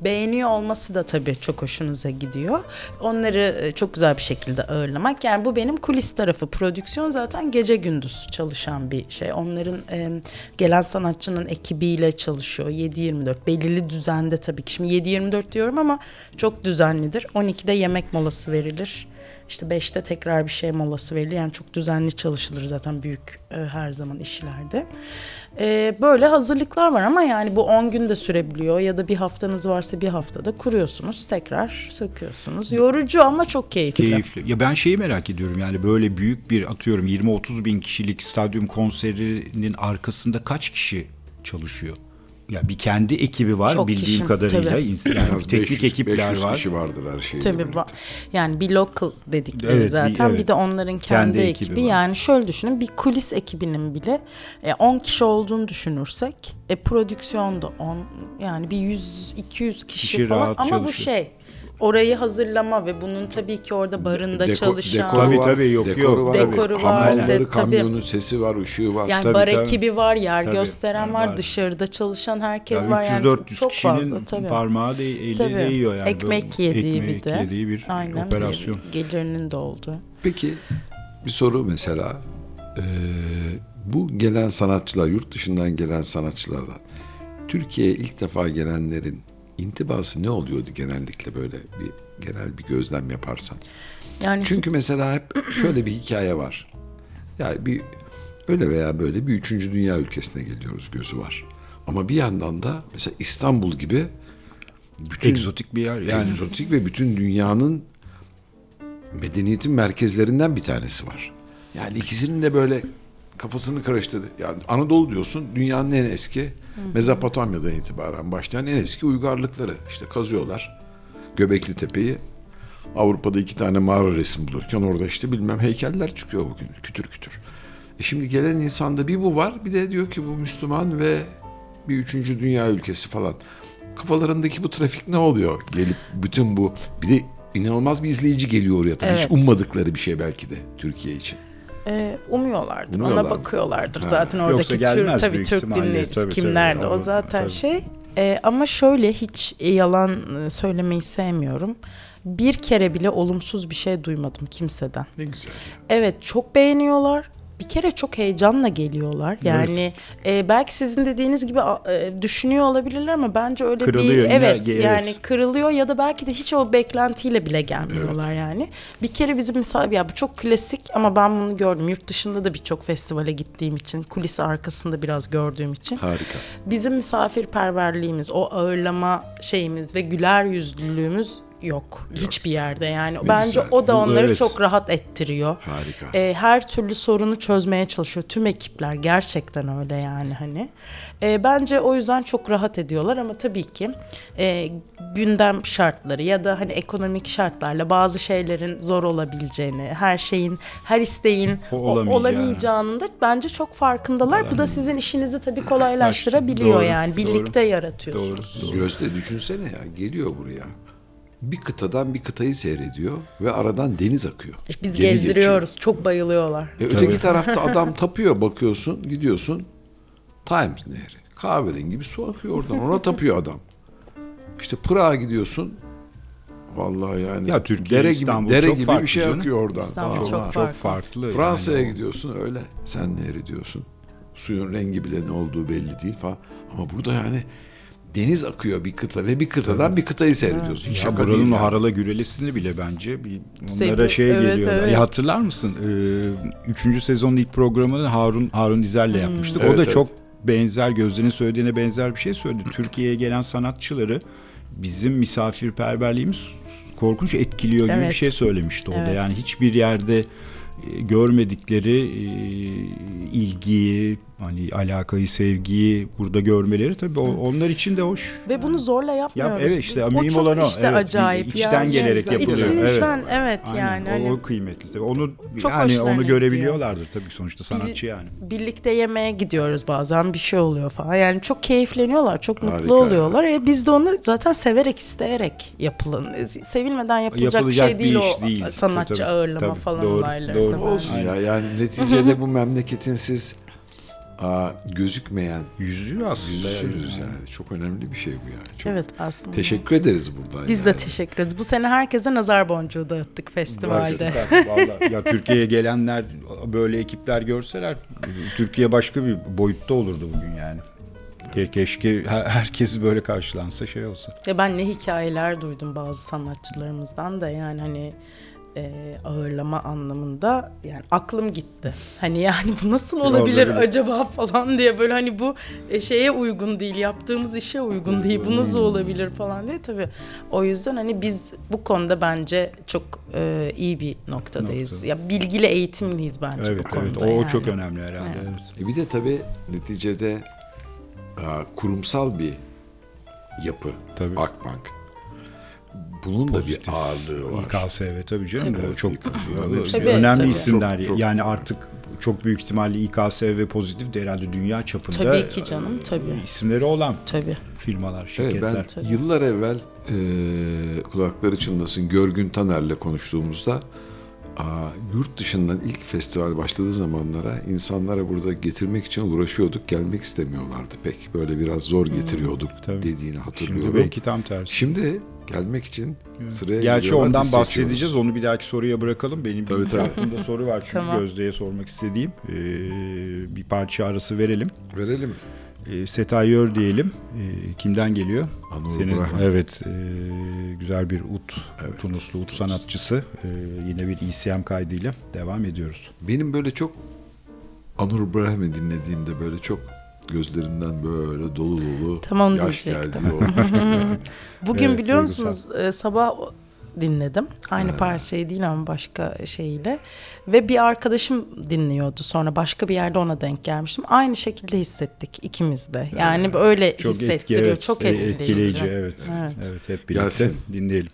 beğeniyor olması da tabii çok hoşunuza gidiyor. Onları e, çok güzel bir şekilde ağırlamak. Yani bu benim kulis tarafı. Prodüksiyon zaten gece gündüz çalışan bir şey. Onların e, gelen sanatçının ekibiyle çalışıyor. 7-24 belirli düzende tabii ki. Şimdi 7-24 diyorum ama çok düzenlidir. 12'de yemek molası verilir. İşte 5'te tekrar bir şey molası verilir. Yani çok düzenli çalışılır zaten büyük e, her zaman işlerde. E, böyle hazırlıklar var ama yani bu 10 gün de sürebiliyor ya da bir haftanız varsa bir haftada kuruyorsunuz tekrar söküyorsunuz. Yorucu ama çok keyifli. Keyifli. Ya ben şeyi merak ediyorum yani böyle büyük bir atıyorum 20-30 bin kişilik stadyum konserinin arkasında kaç kişi çalışıyor? Ya bir kendi ekibi var Çok bildiğim kişi, kadarıyla. tabii. Yani az teknik 500, ekipler 500 var. kişi vardır her şeyde. Tabii birlikte. yani bir local dedikleri Evet, bir- zaten bir, evet. de onların kendi, Kendi ekibi. ekibi var. yani şöyle düşünün bir kulis ekibinin bile e, 10 kişi olduğunu düşünürsek e, prodüksiyonda 10 yani bir 100 200 kişi, Kişi falan rahat ama bu çalışıyor. şey orayı hazırlama ve bunun tabii ki orada barında Deko- çalışan dekoru Tabii, var, tabii, yok, dekoru yok. var, Dekoru var, hamamları, set, tabii. kamyonu, sesi var, ışığı var. yani Tabii, bar tabii. ekibi var, yer Tabii, gösteren var, var. dışarıda çalışan herkes Ya var yani 300-400 çok kişinin fazla tabii. parmağı de, eli Tabii. değiyor yani. Ekmek yediği ekmek bir de. yediği bir Aynen, operasyon. Gelirinin de olduğu. Peki bir soru mesela. Ee, bu gelen sanatçılar, yurt dışından gelen sanatçılardan Türkiye'ye ilk defa gelenlerin intibası ne oluyordu genellikle böyle bir genel bir gözlem yaparsan? Yani Çünkü mesela hep şöyle bir hikaye var. Yani bir öyle veya böyle bir üçüncü dünya ülkesine geliyoruz gözü var. Ama bir yandan da mesela İstanbul gibi bütün Egzotik bir yer yani. egzotik ve bütün dünyanın medeniyetin merkezlerinden bir tanesi var. Yani ikisinin de böyle kafasını karıştırdı. Yani Anadolu diyorsun dünyanın en eski Mezopotamya'dan itibaren başlayan en eski uygarlıkları. İşte kazıyorlar Göbekli Tepe'yi. Avrupa'da iki tane mağara resim bulurken orada işte bilmem heykeller çıkıyor bugün kütür kütür. E şimdi gelen insanda bir bu var bir de diyor ki bu Müslüman ve bir üçüncü dünya ülkesi falan. Kafalarındaki bu trafik ne oluyor? Gelip bütün bu bir de inanılmaz bir izleyici geliyor oraya tabii. Hiç Evet. ummadıkları bir şey belki de Türkiye için. E, umuyorlardır. Umuyorlar Ona mı? bakıyorlardır. Ha. Zaten oradaki Türk tabii Türk dinleyicisi kimlerle o zaten tabii. şey. Ee, ama şöyle hiç yalan e, söylemeyi sevmiyorum. Bir kere bile olumsuz bir şey duymadım kimseden. Ne güzel. Evet çok beğeniyorlar. Bir kere çok heyecanla geliyorlar. Yani e, belki sizin dediğiniz gibi e, düşünüyor olabilirler ama bence öyle Kırılıyor, bir evet evet. yani kırılıyor ya da belki de hiç o beklentiyle bile gelmiyorlar yani. Bir kere bizim misal ya bu çok klasik ama ben bunu gördüm. Yurt dışında da birçok festivale gittiğim için, kulis arkasında biraz gördüğüm için. Harika. Bizim misafirperverliğimiz, o ağırlama şeyimiz ve güler yüzlülüğümüz yok, hiçbir yerde yani. Ne Bence güzel. o da onları evet. çok rahat ettiriyor. Harika. E, her türlü sorunu çözmeye çalışıyor. Tüm ekipler gerçekten öyle yani hani. E, bence o yüzden çok rahat ediyorlar ama tabii ki e, gündem şartları ya da hani ekonomik şartlarla bazı şeylerin zor olabileceğini, her şeyin, her isteğin O- o- olamayacağı. olamayacağını da bence çok farkındalar. Bu da sizin işinizi tabii kolaylaştırabiliyor Doğru, yani. doğru. Birlikte yaratıyorsunuz. Doğru. Gözde düşünsene ya geliyor buraya. Bir kıtadan bir kıtayı seyrediyor ve aradan deniz akıyor. Biz Gemi gezdiriyoruz. Çok bayılıyorlar. geçiyor. E, öteki tarafta [laughs] adam tapıyor bakıyorsun gidiyorsun Times Nehri. Kahverengi bir su akıyor oradan ona tapıyor adam. İşte Pırağa gidiyorsun. Vallahi yani Ya Türkiye, dere gibi, İstanbul dere çok gibi farklı bir şey canım. akıyor oradan. İstanbul Allah. çok Çok farklı. farklı. Fransa'ya yani gidiyorsun öyle. Sen nehri diyorsun. Suyun rengi bile ne olduğu belli değil falan. Ama burada yani deniz akıyor bir kıta ve bir kıtadan bir kıtayı seyrediyorsun. Ya şaka buranın değil yani. Harala Gürelisini bile bence bir onlara şey evet, geliyorlar. evet. Ya hatırlar mısın? Ee, üçüncü sezonun ilk programını Harun Harun İzer'le yapmıştık. Evet, o da evet. çok benzer Gözde'nin söylediğine benzer bir şey söyledi. Türkiye'ye gelen sanatçıları bizim misafirperverliğimiz korkunç etkiliyor gibi bir Evet. şey söylemişti o da. Evet. Yani hiçbir yerde e, görmedikleri e, ilgiyi, hani alakayı, sevgiyi burada görmeleri tabii o- onlar için de hoş. Ve bunu zorla yapmıyoruz. evet işte, o mühim çok olan o. işte Evet, acayip. içten ya. gelerek İçinizden- yapılıyor. İçinizden evet, Aynen, yani. o, hani o kıymetli tabii. Onu Çok yani onu gidiyor. görebiliyorlardır tabii sonuçta sanatçı yani. birlikte yemeğe gidiyoruz bazen bir şey oluyor falan. Yani çok keyifleniyorlar, çok mutlu Harika. oluyorlar. E biz de onu zaten severek isteyerek yapılın. Sevilmeden yapılacak, Yapılacak bir şey bir değil iş o değil. sanatçı Tabii, ağırlama Tabii, falan doğru, olayları. doğru. Olsun ya yani neticede bu memleketin siz aa, gözükmeyen Yüzüğü aslında. yüzüsünüz yani. yani. Çok önemli bir şey bu yani. Çok Evet aslında. Teşekkür ederiz buradan. Biz yani. de teşekkür ederiz. Bu sene herkese nazar boncuğu dağıttık festivalde. Vallahi. [laughs] ya Türkiye'ye gelenler böyle ekipler görseler Türkiye başka bir boyutta olurdu bugün yani. Ke- Keşke her- herkes böyle karşılansa şey olsa. Ya ben ne hikayeler duydum bazı sanatçılarımızdan da yani hani e, ağırlama anlamında yani aklım gitti. Hani yani bu nasıl olabilir acaba falan diye böyle hani bu e, şeye uygun değil yaptığımız işe uygun değil bu nasıl olabilir falan diye tabii. O yüzden hani biz bu konuda bence çok e, iyi bir noktadayız. Nokta. Ya bilgili eğitimliyiz bence Evet bu konuda. evet o, o yani. çok önemli herhalde. Evet. Evet. E bir de tabii neticede aa, kurumsal bir yapı Tabii. Akbank. Bunun da bir ağırlığı var. İKSV tabii canım. Tabii. O çok Tabii, tabii. önemli Tabii. isimler. Çok- çok- yani artık çok büyük ihtimalle İKSV pozitif de herhalde dünya çapında Tabii ki canım, e, tabii. isimleri olan Tabii. firmalar, Evet, şirketler. ben yıllar evvel e, kulakları çınlasın Görgün Taner'le konuştuğumuzda aa, yurt dışından ilk festival başladığı zamanlara insanlara burada getirmek için uğraşıyorduk. Gelmek istemiyorlardı pek. Böyle biraz zor getiriyorduk Tabii. dediğini hatırlıyorum. Şimdi belki tam tersi. Şimdi gelmek için sıraya Gerçi ondan bahsedeceğiz. seçiyoruz. Onu bir dahaki soruya bırakalım. Benim Tabii, bir tabii. aklımda soru var çünkü Tamam. Gözde'ye sormak istediğim. Ee, bir parça arası verelim. Verelim. Ee, Setayör diyelim. Ee, kimden geliyor? Anur Senin Ibrahim. evet e, güzel bir ut, Evet. Tunuslu ut sanatçısı. Ee, yine bir ECM kaydıyla devam ediyoruz. Benim böyle çok Anur İbrahim'i dinlediğimde böyle çok gözlerimden böyle dolu dolu Tam onu yaş diyecektim. yani. [laughs] Bugün Evet, biliyor duygusal. musunuz e, sabah dinledim. Aynı parçayı değil ama başka şeyle. Ve bir arkadaşım dinliyordu. Sonra başka bir yerde ona denk gelmiştim. Aynı şekilde hissettik ikimiz de. Yani böyle Çok etki, hissettiriyor. evet, çok e, etkileyici. etkileyici. Evet. Evet. evet. hep birlikte Gelsin. dinleyelim.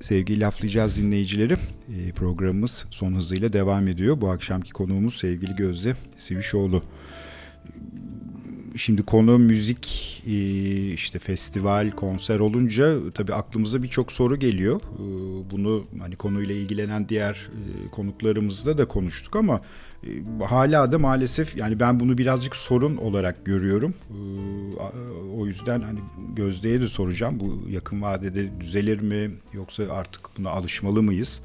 Sevgili laflayacağız dinleyicileri. E, programımız son hızıyla devam ediyor. Bu akşamki konuğumuz sevgili Gözde Sivişoğlu. Şimdi konu müzik, e, işte festival, konser olunca tabii aklımıza birçok soru geliyor. E, Bunu hani konuyla ilgilenen diğer e, konuklarımızla da konuştuk ama e, hala da maalesef yani ben bunu birazcık sorun olarak görüyorum. E, O yüzden hani Gözde'ye de soracağım. Bu yakın vadede düzelir mi yoksa artık buna alışmalı mıyız?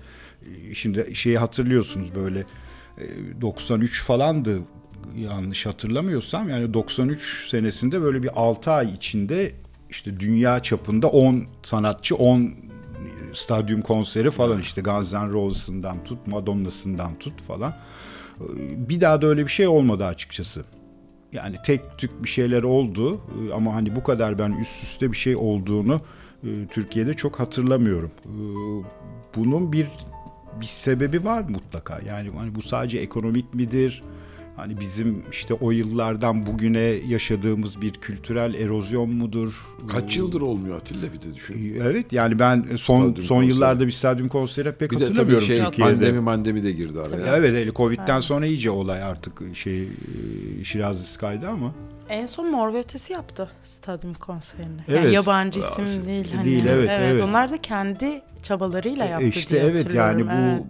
E, Şimdi şeyi hatırlıyorsunuz böyle e, 93 falandı yanlış hatırlamıyorsam yani 93 senesinde böyle bir 6 ay içinde işte dünya çapında 10 sanatçı 10 stadyum konseri falan işte Guns N' Roses'ından tut Madonna'sından tut falan. Bir daha da öyle bir şey olmadı açıkçası. Yani tek tük bir şeyler oldu ama hani bu kadar ben üst üste bir şey olduğunu e, Türkiye'de çok hatırlamıyorum. E, Bunun bir bir sebebi var mutlaka. Yani hani bu sadece ekonomik midir? Hani bizim işte o yıllardan bugüne yaşadığımız bir kültürel erozyon mudur? Kaç yıldır olmuyor Atilla bir de düşün. Evet yani ben son Stadyum son konseri. yıllarda bir stadyum konseri pek Bir de tabii hatırlamıyorum şey Türkiye'de. pandemi mandemi de girdi araya. Evet hele Covid'den sonra iyice olay artık şey e, Şirazlı Sky'da ama. En son Mor ve Ötesi yaptı stadyum konserini. Evet. Yani yabancı isim Aa, değil. Hani. değil, evet, evet. Onlar da kendi çabalarıyla E, yaptı işte diye evet yani bu Evet.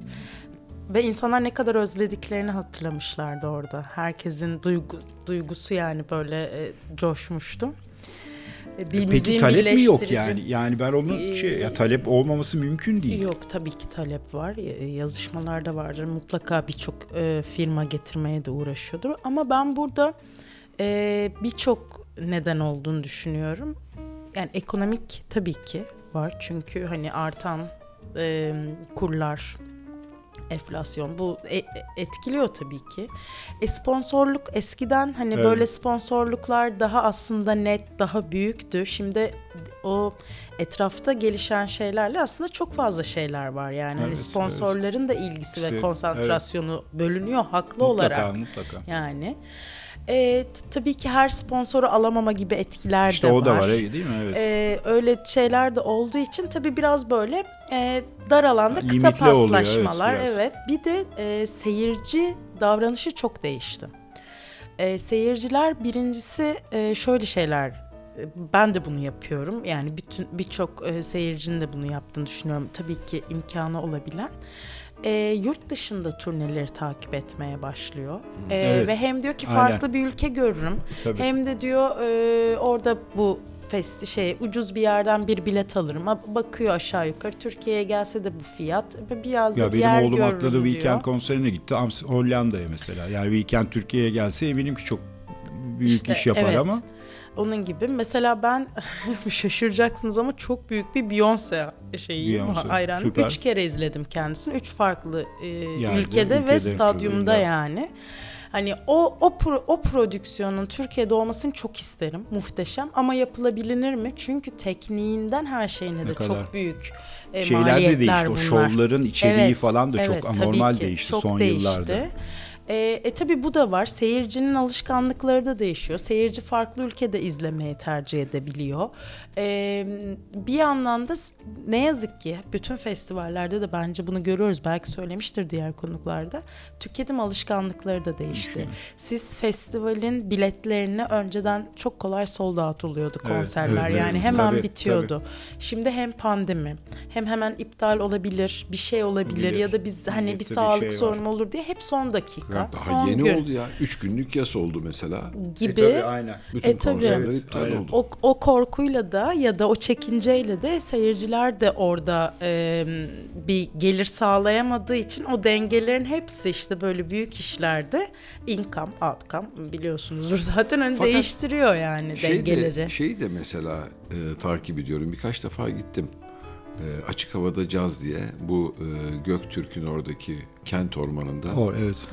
Ve insanlar ne kadar özlediklerini hatırlamışlardı orada. Herkesin duygu, duygusu yani böyle e, coşmuştu. E, Bir Peki müziğin talep mi yok yani? Yani ben onun Ee, şey ya talep olmaması mümkün değil. Yok tabii ki talep var. Y- Yazışmalarda vardır. Mutlaka birçok e, firma getirmeye de uğraşıyordur. Ama ben burada e, birçok neden olduğunu düşünüyorum. Yani ekonomik tabii ki var. Çünkü hani artan e, kurlar, enflasyon bu e- e- etkiliyor tabii ki. E, sponsorluk eskiden hani Evet. böyle sponsorluklar daha aslında net, daha büyüktü. Şimdi o etrafta gelişen şeylerle aslında çok fazla şeyler var yani. hani Evet, sponsorların da ilgisi İkisi, ve konsantrasyonu bölünüyor haklı olarak. Mutlaka mutlaka. Yani e, tabii ki her sponsoru alamama gibi etkiler İşte de o var. da var değil mi? Evet. Ee, öyle şeyler de olduğu için tabii biraz böyle e, dar alanda kısa Limitli oluyor, evet, paslaşmalar. biraz. Evet, Bir de e, seyirci davranışı çok değişti. E, seyirciler birincisi e, şöyle şeyler e, ben de bunu yapıyorum. Yani bütün birçok e, seyircinin de bunu yaptığını düşünüyorum. Tabii ki imkanı olabilen. E, yurt dışında turneleri takip etmeye başlıyor. E, Evet. Ve hem diyor ki Aynen. farklı bir ülke görürüm. Tabii. Hem de diyor e, orada bu festi şey ucuz bir yerden bir bilet alırım. Bakıyor aşağı yukarı Türkiye'ye gelse de bu fiyat. Biraz da Ya bir benim yer oğlum görürüm atladı diyor. Weekend konserine gitti Hollanda'ya mesela. Yani Weekend Türkiye'ye gelse eminim ki çok büyük İşte, iş yapar evet. ama Onun gibi. Mesela ben [laughs] şaşıracaksınız ama çok büyük bir Beyoncé Hayranım. süper. Üç kere izledim kendisini. Üç farklı e, Yerde, ülkede, ve ülkede, stadyumda kızıyla. yani. Hani o o pro- o prodüksiyonun Türkiye'de olmasını çok isterim. Muhteşem ama yapılabilir mi? Çünkü tekniğinden her şeyine de kadar. çok büyük e, şeyler de değişti. O bunlar. şovların içeriği Evet, falan da çok evet, tabii anormal değişti Çok son değişti. yıllarda. E, e tabi bu da var. Seyircinin alışkanlıkları da değişiyor. Seyirci farklı ülkede izlemeyi tercih edebiliyor. E, bir yandan da ne yazık ki bütün festivallerde de bence bunu görüyoruz. Belki söylemiştir diğer konuklarda. Tüketim alışkanlıkları da değişti. Siz festivalin biletlerini önceden çok kolay sold out oluyordu Evet, konserler. evet, yani evet. hemen Tabii, bitiyordu. Şimdi hem pandemi hem hemen iptal olabilir, bir şey olabilir Olabilir. ya da biz hani Birlikte bir bir sağlık şey sorunu olur diye hep son dakika, Daha son yeni gün oldu ya. Üç günlük yas oldu mesela. gibi. E tabii, aynen. Bütün E, tabii. konserler Evet, iptal aynen. oldu. O, o korkuyla da ya da o çekinceyle de seyirciler de orada e, bir gelir sağlayamadığı için o dengelerin hepsi işte böyle büyük işlerde income, outcome biliyorsunuzdur zaten hani Fakat değiştiriyor yani Şey dengeleri. de, şeyi de mesela e, takip ediyorum. Birkaç defa gittim. E, açık havada caz diye bu e, Göktürk'ün oradaki kent ormanında O, evet.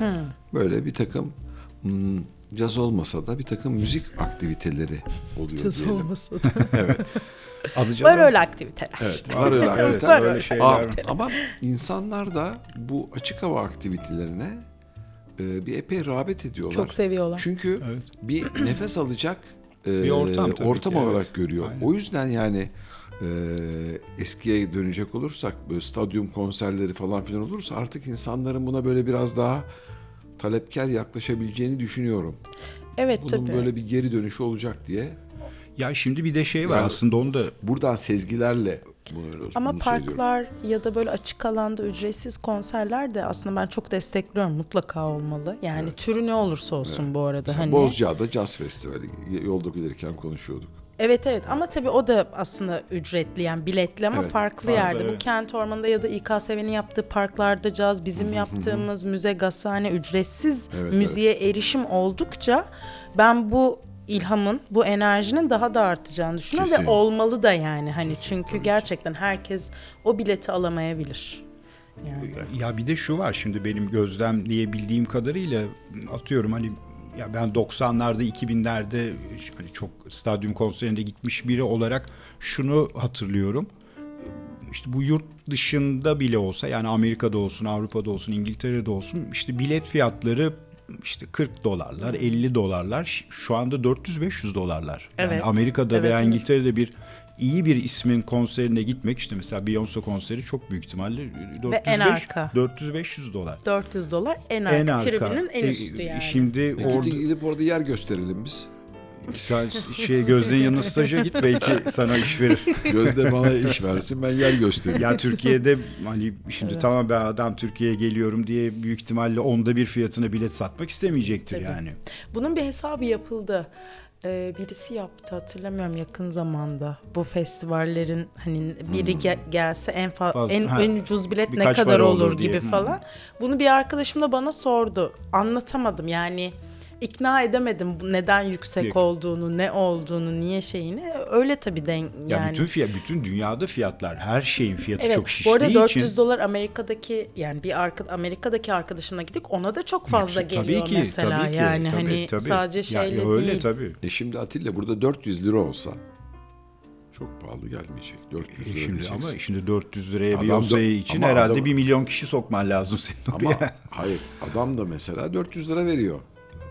böyle bir takım hmm, caz olmasa da bir takım müzik aktiviteleri oluyor Söz diyelim. olmasa da. [laughs] Evet. Alacağız Var ama- öyle aktiviteler. Evet. Var öyle [laughs] Evet, aktiviteler. öyle şeyler Aa, var. ama insanlar da bu açık hava aktivitelerine e, bir epey rağbet ediyorlar. Çok seviyorlar. Çünkü bir nefes alacak e, Bir ortam ortam ki, olarak evet. görüyor. Aynen. O yüzden yani e, eskiye dönecek olursak böyle stadyum konserleri falan filan olursa artık insanların buna böyle biraz daha talepkar yaklaşabileceğini düşünüyorum. Evet Bunun tabii. böyle bir geri dönüşü olacak diye. Ya şimdi bir de şey var Yani- aslında onu da Buradan sezgilerle bunu öyle Ama bunu söylüyorum. parklar ya da böyle açık alanda ücretsiz konserler de aslında ben çok destekliyorum. Mutlaka olmalı. Yani türü ne olursa olsun bu arada. Mesela hani. Bozcaada Jazz Festivali yolda gelirken konuşuyorduk. Evet evet ama tabii o da aslında ücretli yani biletli ama Evet, farklı yerde. Bu evet. kent ormanında ya da İKSV'nin yaptığı parklarda caz, bizim yaptığımız müze, gazhane ücretsiz Evet, müziğe erişim oldukça ben bu ilhamın, bu enerjinin daha da artacağını düşünüyorum Kesin. ve olmalı da yani hani çünkü gerçekten herkes o bileti alamayabilir. Yani. Ya bir de şu var şimdi benim gözlemleyebildiğim kadarıyla atıyorum hani ya ben 90'larda 2000'lerde hani çok stadyum konserine gitmiş biri olarak şunu hatırlıyorum. İşte bu yurt dışında bile olsa yani Amerika'da olsun, Avrupa'da olsun, İngiltere'de olsun işte bilet fiyatları işte 40 dolarlar, 50 dolarlar. Şu anda 400-500 dolarlar. Yani Evet. Amerika'da Evet, veya. İngiltere'de bir iyi bir ismin konserine gitmek işte mesela Beyoncé konseri çok büyük ihtimalle 405 en arka. 400-500 dolar. 400 dolar en arka, En arka. tribünün en E, üstü yani. Şimdi E orada gidip, orada yer gösterelim biz. sen şey gözlerin yanına staja git belki sana iş verir. [laughs] Gözde bana iş versin ben yer göstereyim. Ya Türkiye'de hani şimdi tamam ben adam Türkiye'ye geliyorum diye büyük ihtimalle onda bir fiyatına bilet satmak istemeyecektir Tabii. yani. Bunun bir hesabı yapıldı. Ee, birisi yaptı hatırlamıyorum yakın zamanda. Bu festivallerin hani biri ge- gelse en fa- Fazla- en, Hmm. ha. en ucuz bilet ne kadar olur, olur diye. gibi Hmm. falan. Bunu bir arkadaşım da bana sordu. Anlatamadım yani ikna edemedim bu neden yüksek Yok. olduğunu, ne olduğunu, niye şeyini. Öyle tabii den Ya yani. bütün fiyat bütün dünyada fiyatlar her şeyin fiyatı Evet, çok bu şiştiği arada 400 için dolar Amerika'daki yani bir arka, Amerika'daki arkadaşımla gittik ona da çok fazla Yüksek- geliyor tabii ki, mesela tabii ki, yani tabii, hani tabii. sadece Ya, şeyle öyle değil. tabii. E şimdi Atilla burada 400 lira olsa çok pahalı gelmeyecek. 400 E lira şimdi diyeceksin. ama şimdi 400 liraya Adam Beyoncé da- için herhalde adam- bir milyon kişi sokman lazım senin Ama oraya. hayır adam da mesela 400 lira veriyor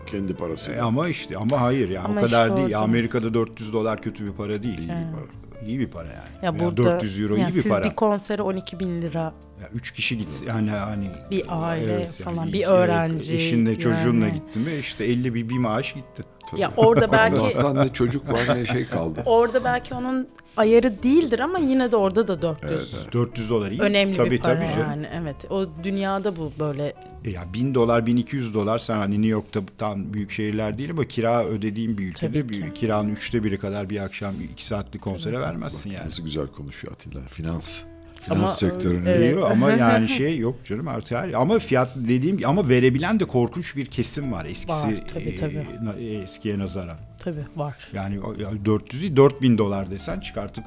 kendi E, parasıyla. ama işte ama hayır ya Ama o kadar işte değil. orada- Amerika'da 400 dolar kötü bir para değil. İyi bir para. İyi bir para yani. Ya burada 400 euro yani iyi bir siz para. bir konsere 12 bin lira Ya üç kişi gitsin yani hani Bir aile yani falan, bir iki- öğrenci eşinle çocuğunla yani. gitti mi işte 50 bir, bir maaş gitti. Tabii. ya orada [laughs] belki Allah'tan ne çocuk var ne şey kaldı. orada belki onun ayarı değildir ama yine de orada da 400. 400 dolar iyi. Önemli tabii, bir para tabii canım. yani evet. O dünyada bu böyle E ya 1000 dolar 1200 dolar sen hani New York'ta tam büyük şehirler değil ama kira ödediğin bir ülkede Tabii bir, kiranın üçte biri kadar bir akşam 2 saatlik konsere vermezsin yani. Nasıl güzel konuşuyor Atilla. Finans. Finans Ama- sektörünü. Evet. Biliyor ama [laughs] yani şey yok canım artık her ama fiyat dediğim gibi ama verebilen de korkunç bir kesim var eskisi Var, tabii, e, tabii. na- eskiye nazaran. tabii var. Yani o- ya 400 değil 4000 dolar desen çıkartıp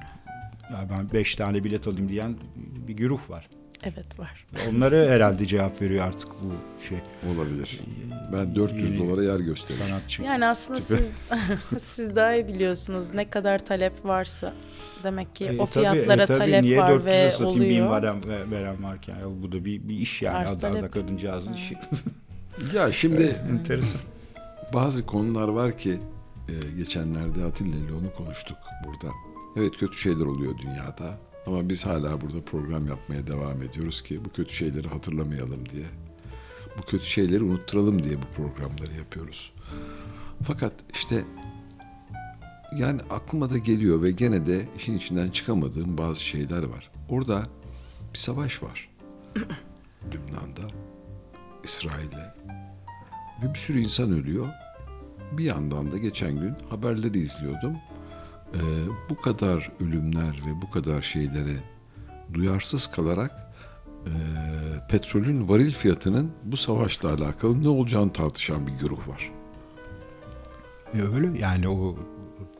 ya ben 5 tane bilet alayım diyen bir güruh var. Evet var. Onlara herhalde cevap veriyor artık bu şey Olabilir. Ben 400 Yeni- dolara yer gösteririm. sanatçı. Yani aslında siz [laughs] siz daha iyi biliyorsunuz ne kadar talep varsa. Demek ki E, o tabii, fiyatlara e, tabii. talep Niye var 400'e ve satayım bin oluyor. veren, ve- veren varken ya bu da bir, bir iş yani Arz Arz da talep. kadıncağızın işi. [laughs] Ya şimdi Enteresan. bazı konular var ki e, geçenlerde Atilla ile onu konuştuk burada. Evet kötü şeyler oluyor dünyada ama biz hala burada program yapmaya devam ediyoruz ki bu kötü şeyleri hatırlamayalım diye. Bu kötü şeyleri unutturalım diye bu programları yapıyoruz. Fakat işte yani aklıma da geliyor ve gene de işin içinden çıkamadığım bazı şeyler var. Orada bir savaş var. [clears throat] Lübnan'da, İsrail'le ve bir sürü insan ölüyor. Bir yandan da geçen gün haberleri izliyordum. Ee, bu kadar ölümler ve bu kadar şeylere duyarsız kalarak e, petrolün varil fiyatının bu savaşla alakalı ne olacağını tartışan bir güruh var. E, Öyle yani o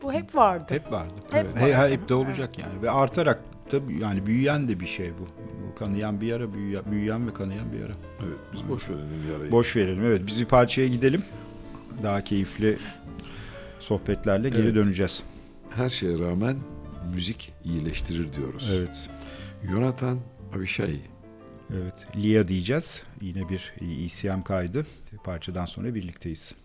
Bu hep vardı. hep vardı. Hep Evet. vardı. He- hep de olacak yani ve artarak da yani büyüyen de bir şey bu. Bu Kanayan bir yara, büyüyen, büyüyen ve kanayan bir yara. Evet, biz boş verelim yarayı. Boş verelim evet. Biz bir parçaya gidelim. Daha keyifli sohbetlerle geri Evet. döneceğiz. Her şeye rağmen müzik iyileştirir diyoruz. Evet. Jonathan Avishai. Evet. Lia diyeceğiz. Yine bir ECM kaydı. Parçadan sonra birlikteyiz.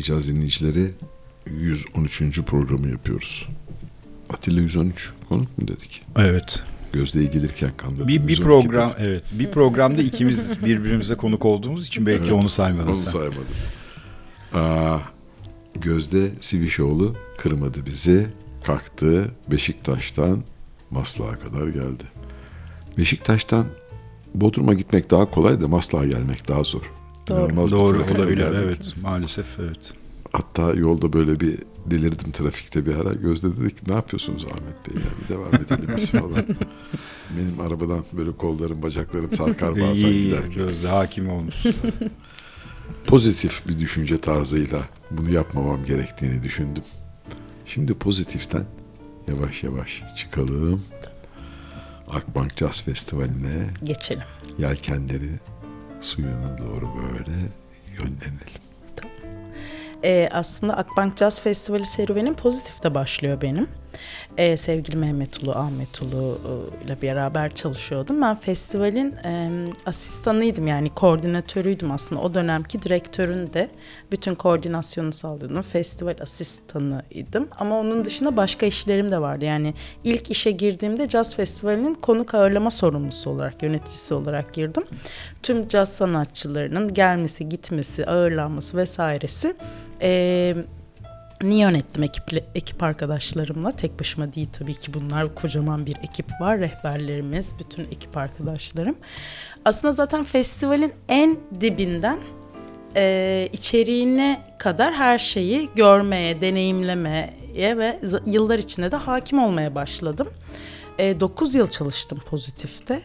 Laflayacağız dinleyicileri. 113. programı yapıyoruz. Atilla 113 konuk mu dedik? Evet. Gözde'ye gelirken kandırdım. Bir, bir 112 program dedik. evet. Bir programda ikimiz birbirimize konuk olduğumuz için belki Evet, onu saymadın Onu sen. saymadım. Aa, Gözde Sivişoğlu kırmadı bizi. Kalktı Beşiktaş'tan Maslak'a kadar geldi. Beşiktaş'tan Bodrum'a gitmek daha kolay da Maslak'a gelmek daha zor. Doğru. Doğru olabilir evet maalesef evet. Hatta yolda böyle bir delirdim trafikte bir ara. Gözde dedi ki ne yapıyorsunuz Ahmet Bey ya bir devam edelim biz [laughs] falan. Benim arabadan böyle kollarım bacaklarım sarkar bazen İyi giderken. gözde hakim olmuş. [laughs] Pozitif bir düşünce tarzıyla bunu yapmamam gerektiğini düşündüm. Şimdi pozitiften yavaş yavaş çıkalım. Akbank Jazz Festivali'ne Geçelim. yelkenleri suyuna doğru böyle yönlenelim. Ee, aslında Akbank Jazz Festivali serüvenim pozitifte başlıyor benim. Ee, sevgili Mehmet Ulu, Ahmet Ulu e, ile beraber çalışıyordum. Ben festivalin e, asistanıydım yani koordinatörüydüm aslında. O dönemki direktörün de bütün koordinasyonu sağlıyordum. Festival asistanıydım. Ama onun dışında başka işlerim de vardı. Yani ilk işe girdiğimde Jazz Festivali'nin konuk ağırlama sorumlusu olarak, yöneticisi olarak girdim. Tüm caz sanatçılarının gelmesi, gitmesi, ağırlanması vesairesi e, ni yönettim ekiple, ekip arkadaşlarımla. Tek başıma değil tabii ki bunlar kocaman bir ekip var. Rehberlerimiz, bütün ekip arkadaşlarım. Aslında zaten festivalin en dibinden e, içeriğine kadar her şeyi görmeye, deneyimlemeye ve yıllar içinde de hakim olmaya başladım. 9 yıl çalıştım pozitifte.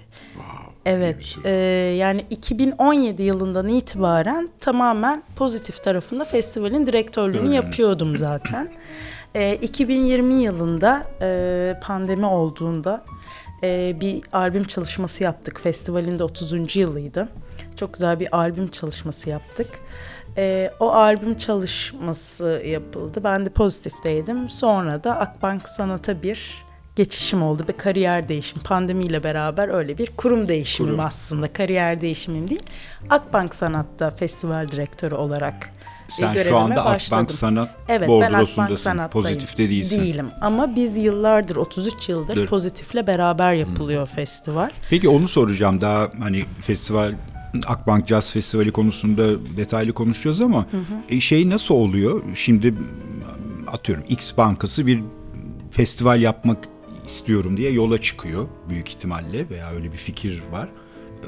Evet, süre. e, yani 2017 yılından itibaren tamamen pozitif tarafında festivalin direktörlüğünü Öyle. yapıyordum [clears throat] zaten. E, 2020 yılında e, pandemi olduğunda e, bir albüm çalışması yaptık. Festivalin de 30. yılıydı. Çok güzel bir albüm çalışması yaptık. E, o albüm çalışması yapıldı. Ben de pozitifteydim. Sonra da Akbank Sanat'a bir geçişim oldu. Bir kariyer değişim. Pandemiyle beraber öyle bir kurum değişimim Kurum. aslında. Kariyer değişimim değil. Akbank Sanat'ta festival direktörü olarak Sen görevime şu anda başladım. Akbank Sanat Evet bordrosundasın. Sanat'tayım. Pozitifte değilsin. Değilim ama biz yıllardır 33 yıldır Dır. pozitifle beraber yapılıyor festival. Peki onu soracağım daha hani festival Akbank Jazz Festivali konusunda detaylı konuşacağız ama e, şey nasıl oluyor? Şimdi atıyorum X bankası bir festival yapmak istiyorum diye yola çıkıyor büyük ihtimalle veya öyle bir fikir var.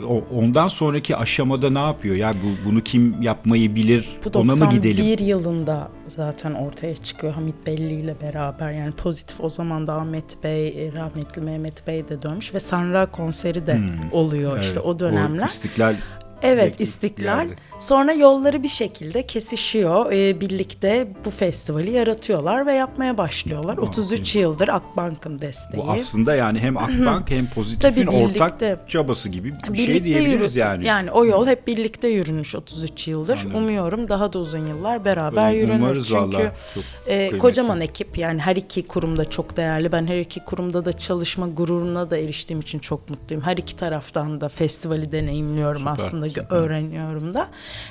O, ondan sonraki aşamada ne yapıyor? Yani bu, bunu kim yapmayı bilir? Bu Ona mı gidelim? 91 yılında zaten ortaya çıkıyor Hamit Belli ile beraber. Yani pozitif o zaman da Ahmet Bey, e, rahmetli Mehmet Bey de dönmüş ve Sanra konseri de oluyor işte Hmm. Evet, o dönemler. İstiklal Evet İstiklal. geldi. Sonra yolları bir şekilde kesişiyor. Ee, birlikte bu festivali yaratıyorlar ve yapmaya başlıyorlar. 33 yıldır Akbank'ın desteği. bu aslında yani hem Akbank hem pozitifin Tabii ortak birlikte. çabası gibi bir Birlikte şey diyebiliriz yürü- yani. Yani o yol hep birlikte yürünmüş 33 yıldır. Anladım. Umuyorum daha da uzun yıllar beraber Umarız yürünür. Çünkü vallahi. Çok e, kocaman ekip yani her iki kurumda çok değerli. Ben her iki kurumda da çalışma gururuna da eriştiğim için çok mutluyum. Her iki taraftan da festivali deneyimliyorum Süper, aslında süper. öğreniyorum da.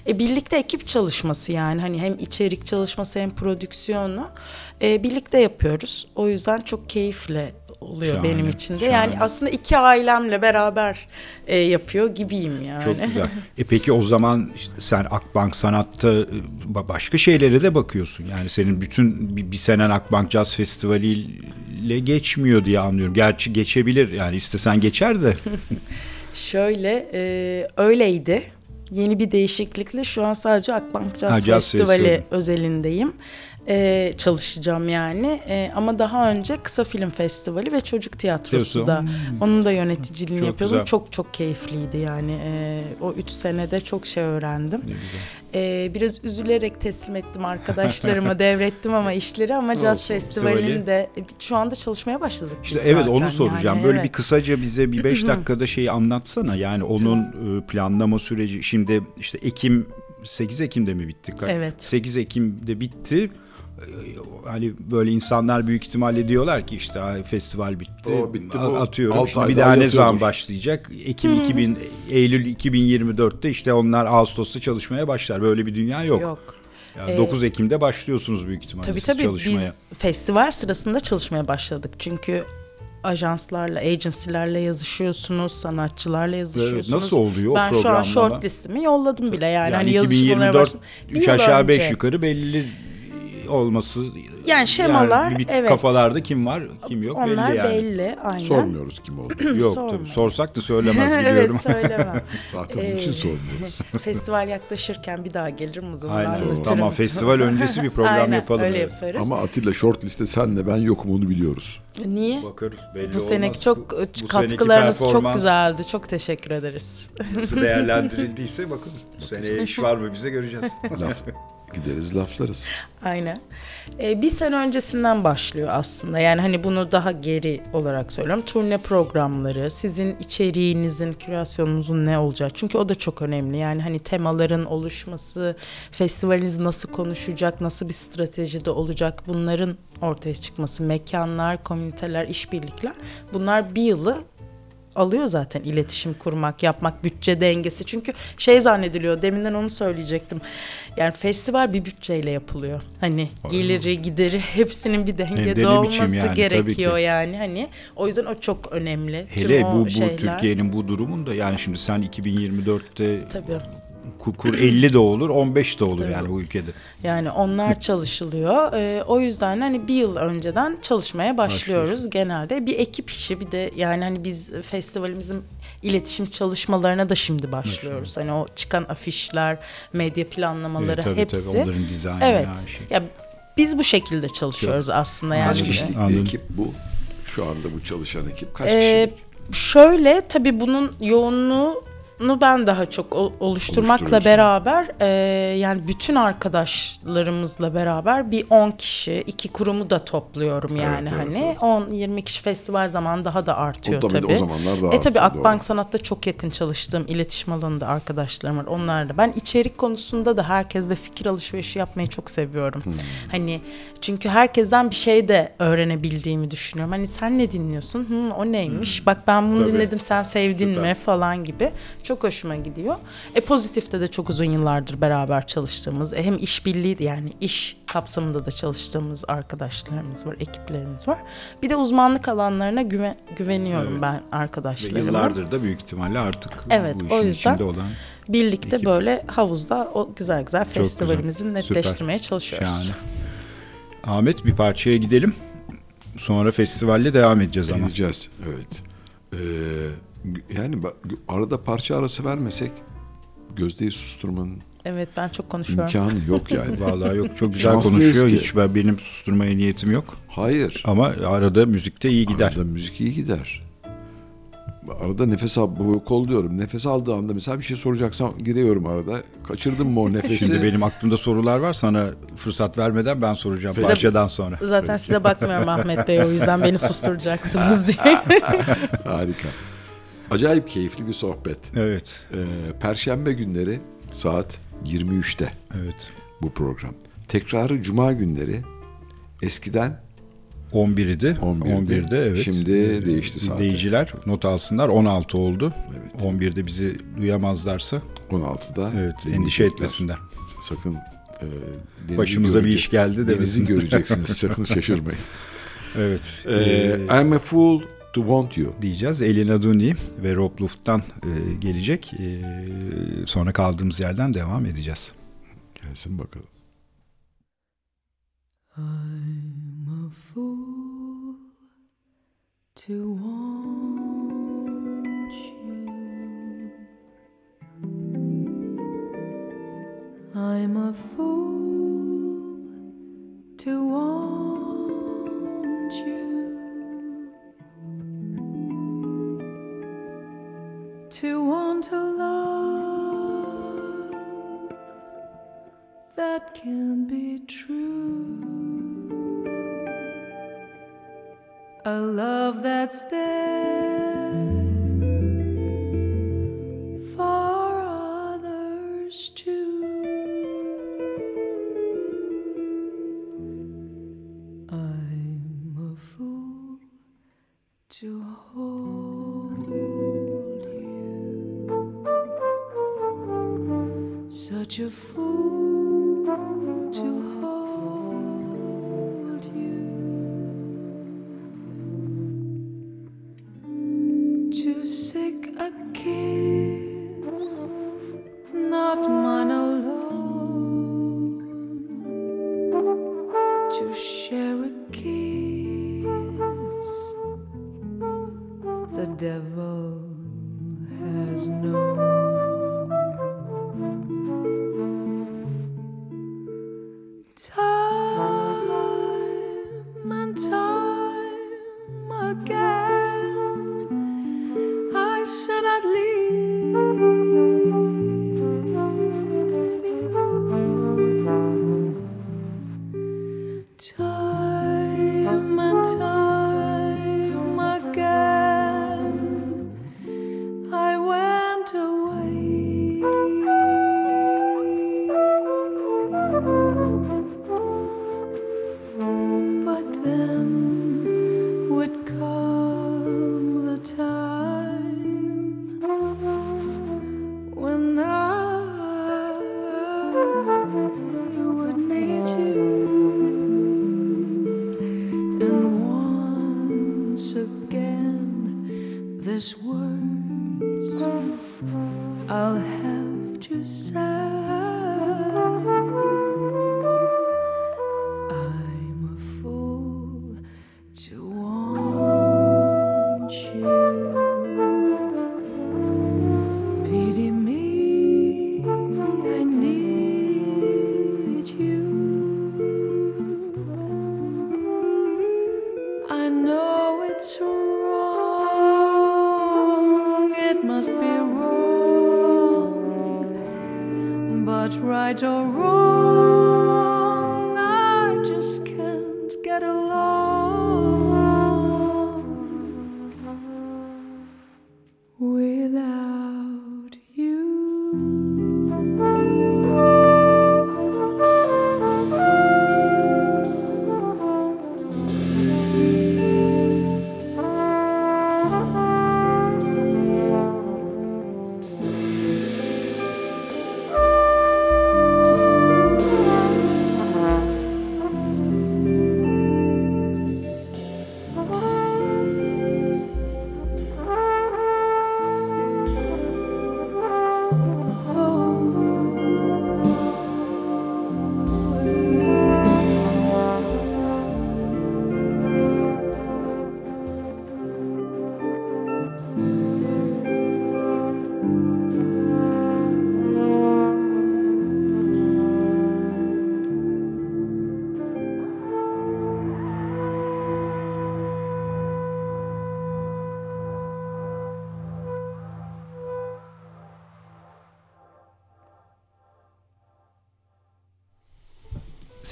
E, birlikte ekip çalışması yani hani hem içerik çalışması hem prodüksiyonu e, birlikte yapıyoruz. O yüzden çok keyifli oluyor Şahane, benim için de. şahane. Yani aslında iki ailemle beraber e, yapıyor gibiyim yani. Çok [laughs] güzel. E peki o zaman işte sen Akbank Sanat'ta e, ba- başka şeylere de bakıyorsun. Yani senin bütün bir, bir senen Akbank Jazz Festivali ile geçmiyor diye anlıyorum. Gerçi geçebilir yani istesen geçer de. [laughs] Şöyle e, öyleydi. Yeni bir değişiklikle şu an sadece Akbank Jazz, Ha, Festivali. özelindeyim. E, çalışacağım yani. E, ama daha önce kısa film festivali ve çocuk tiyatrosu Tiyatro. da onun da yöneticiliğini Çok yapıyordum. güzel. Çok çok keyifliydi yani. E, o üç senede çok şey öğrendim. E, biraz üzülerek teslim ettim arkadaşlarıma [laughs] devrettim ama işleri ama Olsun, Festivali'nin de e, şu anda çalışmaya başladık İşte evet zaten onu soracağım. yani, Böyle evet. bir kısaca bize bir 5 [clears throat] dakikada şeyi anlatsana. Yani onun e, planlama süreci şimdi işte Ekim 8 Ekim'de mi bitti? Evet. 8 Ekim'de bitti. E, Hani böyle insanlar büyük ihtimalle diyorlar ki işte "Ay, festival bitti. O bitti, bu Atıyorum. altı Şimdi bir daha ne zaman başlayacak? Ekim 2000 Eylül 2024'te işte onlar Ağustos'ta çalışmaya başlar. Böyle bir dünya yok. Yok. Yani Ee, 9 Ekim'de başlıyorsunuz büyük ihtimalle Tabii tabii çalışmaya. biz festival sırasında çalışmaya başladık. Çünkü ajanslarla, agency'lerle yazışıyorsunuz, sanatçılarla yazışıyorsunuz. nasıl oluyor o Ben şu an programlama? short listemi yolladım bile yani. Yani hani yazışmalara 2024 başladım. Bir 3 yıl aşağı 5 önce. yukarı belli olması Yani şemalar, bir evet. kafalarda kim var kim yok Onlar belli yani. belli aynen. Sormuyoruz kim oldu. [clears throat] Yok tabii sorsak da söylemez [laughs] evet biliyorum. söylemem. [laughs] Zaten onun için Ee, sormuyoruz. [laughs] Festival yaklaşırken bir daha gelirim o zaman Aynen. anlatırım. Tamam festival öncesi bir program Aynen, yapalım. öyle evet. yaparız. Ama Atilla short liste senle ben yokum onu biliyoruz. Niye? Bakarız belli Bu seneki olmaz. çok Bu- bu seneki katkılarınız çok güzeldi. Çok teşekkür ederiz. Nasıl değerlendirildiyse bakın. Bu seneye iş var mı bize göreceğiz. Laf gideriz laflarız. Aynen. Ee, bir sene öncesinden başlıyor aslında. Yani hani bunu daha geri olarak söylüyorum. Turne programları, sizin içeriğinizin, kürasyonunuzun ne olacağı. Çünkü o da çok önemli. Yani hani temaların oluşması, festivaliniz nasıl konuşacak, nasıl bir stratejide olacak bunların ortaya çıkması. Mekanlar, komüniteler, işbirlikler. Bunlar bir yılı alıyor zaten iletişim kurmak, yapmak, bütçe dengesi. Çünkü şey zannediliyor, deminden onu söyleyecektim. Yani festival bir bütçeyle yapılıyor. Hani geliri, gideri hepsinin bir dengede ne olması yani, gerekiyor ki. yani. Hani o yüzden o çok önemli. Tüm Hele o bu, bu şeyler. Türkiye'nin bu durumunda yani şimdi sen 2024'te Tabii. Kur, kur 50 de olur 15 de olur Tabii. yani bu ülkede. Yani onlar çalışılıyor. Ee, o yüzden hani bir yıl önceden çalışmaya başlıyoruz genelde. Bir ekip işi bir de yani hani biz festivalimizin iletişim çalışmalarına da şimdi başlıyoruz. Hani o çıkan afişler, medya planlamaları Evet, tabii, hepsi. tabii, onların dizaynı Evet. her şey. Ya biz bu şekilde çalışıyoruz aslında yani. Kaç kişilik bir ekip bu? Şu anda bu çalışan ekip kaç Ee, kişilik? şöyle tabii bunun yoğunluğunu ben daha çok ol- oluşturmakla beraber e, yani bütün arkadaşlarımızla beraber bir 10 kişi iki kurumu da topluyorum yani evet, hani evet. 10-20 kişi festival zamanı daha da artıyor O da bir de tabii. o zamanlar daha E tabii Akbank doğru. Sanat'ta çok yakın çalıştığım iletişim alanında arkadaşlarım var. Onlarla ben içerik konusunda da herkesle fikir alışverişi yapmayı çok seviyorum. Hmm. Hani çünkü herkesten bir şey de öğrenebildiğimi düşünüyorum. Hani sen ne dinliyorsun? Hı, o neymiş? Bak ben bunu Hmm. Tabii. dinledim sen sevdin Süper. mi falan gibi. Çok hoşuma gidiyor. E pozitifte de çok uzun yıllardır beraber çalıştığımız e, hem işbirliği yani iş kapsamında da çalıştığımız arkadaşlarımız var, ekiplerimiz var. Bir de uzmanlık alanlarına güven, güveniyorum Evet. ben Ve arkadaşlarıma. yıllardır da büyük ihtimalle artık Evet, bu o işin yüzden içinde olan Birlikte Ekip. böyle havuzda o güzel güzel güzel. festivalimizi Süper. netleştirmeye çalışıyoruz. şahane. Ahmet bir parçaya gidelim. Sonra festivalle devam edeceğiz ama. Gideceğiz. Evet. Ee, yani arada parça arası vermesek Gözde'yi susturmanın Evet ben çok konuşuyorum. imkanı yok [laughs] yani. Vallahi yok çok güzel Şanslıyız konuşuyor. ki. Hiç ben benim susturmaya niyetim yok. Hayır. Ama arada müzikte iyi gider. Arada müzik iyi gider. Arada nefes al, bu kolluyorum. Nefes aldığı anda mesela bir şey soracaksam giriyorum arada. Kaçırdım mı o nefesi? Şimdi benim aklımda sorular var. Sana fırsat vermeden ben soracağım Size- parçadan sonra. Zaten size bakmıyorum Ahmet Bey o yüzden beni [laughs] susturacaksınız diye. Harika. Acayip keyifli bir sohbet. Evet. Ee, Perşembe günleri saat 23'te Evet. bu program. Tekrarı Cuma günleri eskiden 11'idi. 11'di. 11'de evet. Şimdi Ee, değişti saati. Dinleyiciler not alsınlar. 16 oldu. Evet. 11'de bizi duyamazlarsa 16'da evet endişe etmesinler. Sakın e, denizi Başımıza bir görecek- iş geldi Denizi demesin. göreceksiniz sakın [laughs] şaşırmayın. Evet. Ee, Ee, I'm a fool to want you. diyeceğiz. Elina Duni ve Rob Luft'tan e, gelecek. E, sonra kaldığımız yerden devam edeceğiz. Gelsin bakalım. I'm a fool to want you. I'm a fool to want To want a love that can be true. A love that's there for others too. I'm a fool to Such a fool to hold you, to seek a kiss, not mine alone,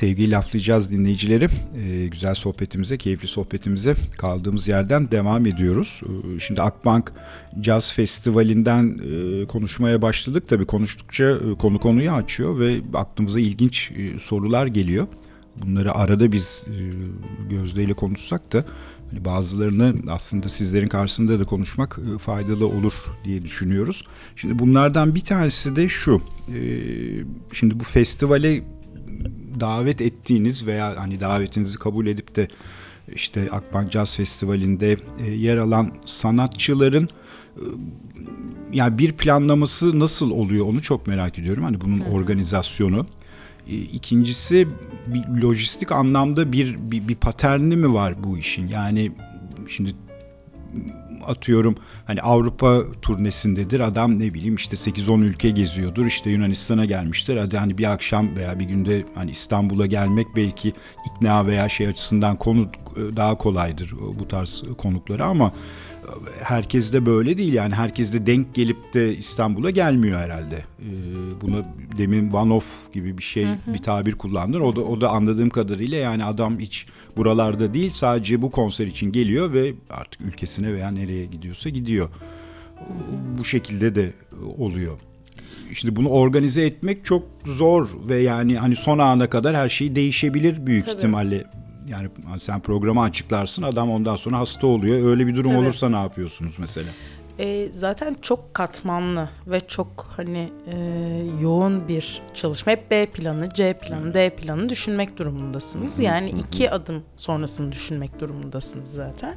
Sevgiyi laflayacağız dinleyicileri. Ee, güzel sohbetimize, keyifli sohbetimize kaldığımız yerden devam ediyoruz. Ee, şimdi Akbank Jazz Festivali'nden e, konuşmaya başladık. Tabii konuştukça e, konu konuyu açıyor ve aklımıza ilginç e, sorular geliyor. Bunları arada biz e, Gözde konuşsak da hani bazılarını aslında sizlerin karşısında da konuşmak e, faydalı olur diye düşünüyoruz. Şimdi bunlardan bir tanesi de şu. E, şimdi bu festivale davet ettiğiniz veya hani davetinizi kabul edip de işte Akbank Jazz Festivali'nde e, yer alan sanatçıların e, yani bir planlaması nasıl oluyor onu çok merak ediyorum. Hani bunun organizasyonu. E, İkincisi bir lojistik anlamda bir, bir bir paterni mi var bu işin? Yani şimdi atıyorum hani Avrupa turnesindedir adam ne bileyim işte 8-10 ülke geziyordur işte Yunanistan'a gelmiştir hadi hani bir akşam veya bir günde hani İstanbul'a gelmek belki ikna veya şey açısından konu daha kolaydır bu tarz konuklara ama herkes de böyle değil yani herkes de denk gelip de İstanbul'a gelmiyor herhalde. Ee, buna demin one off gibi bir şey bir tabir kullandın. O da o da anladığım kadarıyla yani adam hiç buralarda değil sadece bu konser için geliyor ve artık ülkesine veya nereye gidiyorsa gidiyor. Bu şekilde de oluyor. Şimdi bunu organize etmek çok zor ve yani hani son ana kadar her şey değişebilir büyük Tabii. ihtimalle. Yani sen programı açıklarsın adam ondan sonra hasta oluyor. Öyle bir durum Tabii. olursa ne yapıyorsunuz mesela? E, zaten çok katmanlı ve çok hani e, yoğun bir çalışma. Hep B planı, C planı, D planı düşünmek durumundasınız. Yani iki adım sonrasını düşünmek durumundasınız zaten.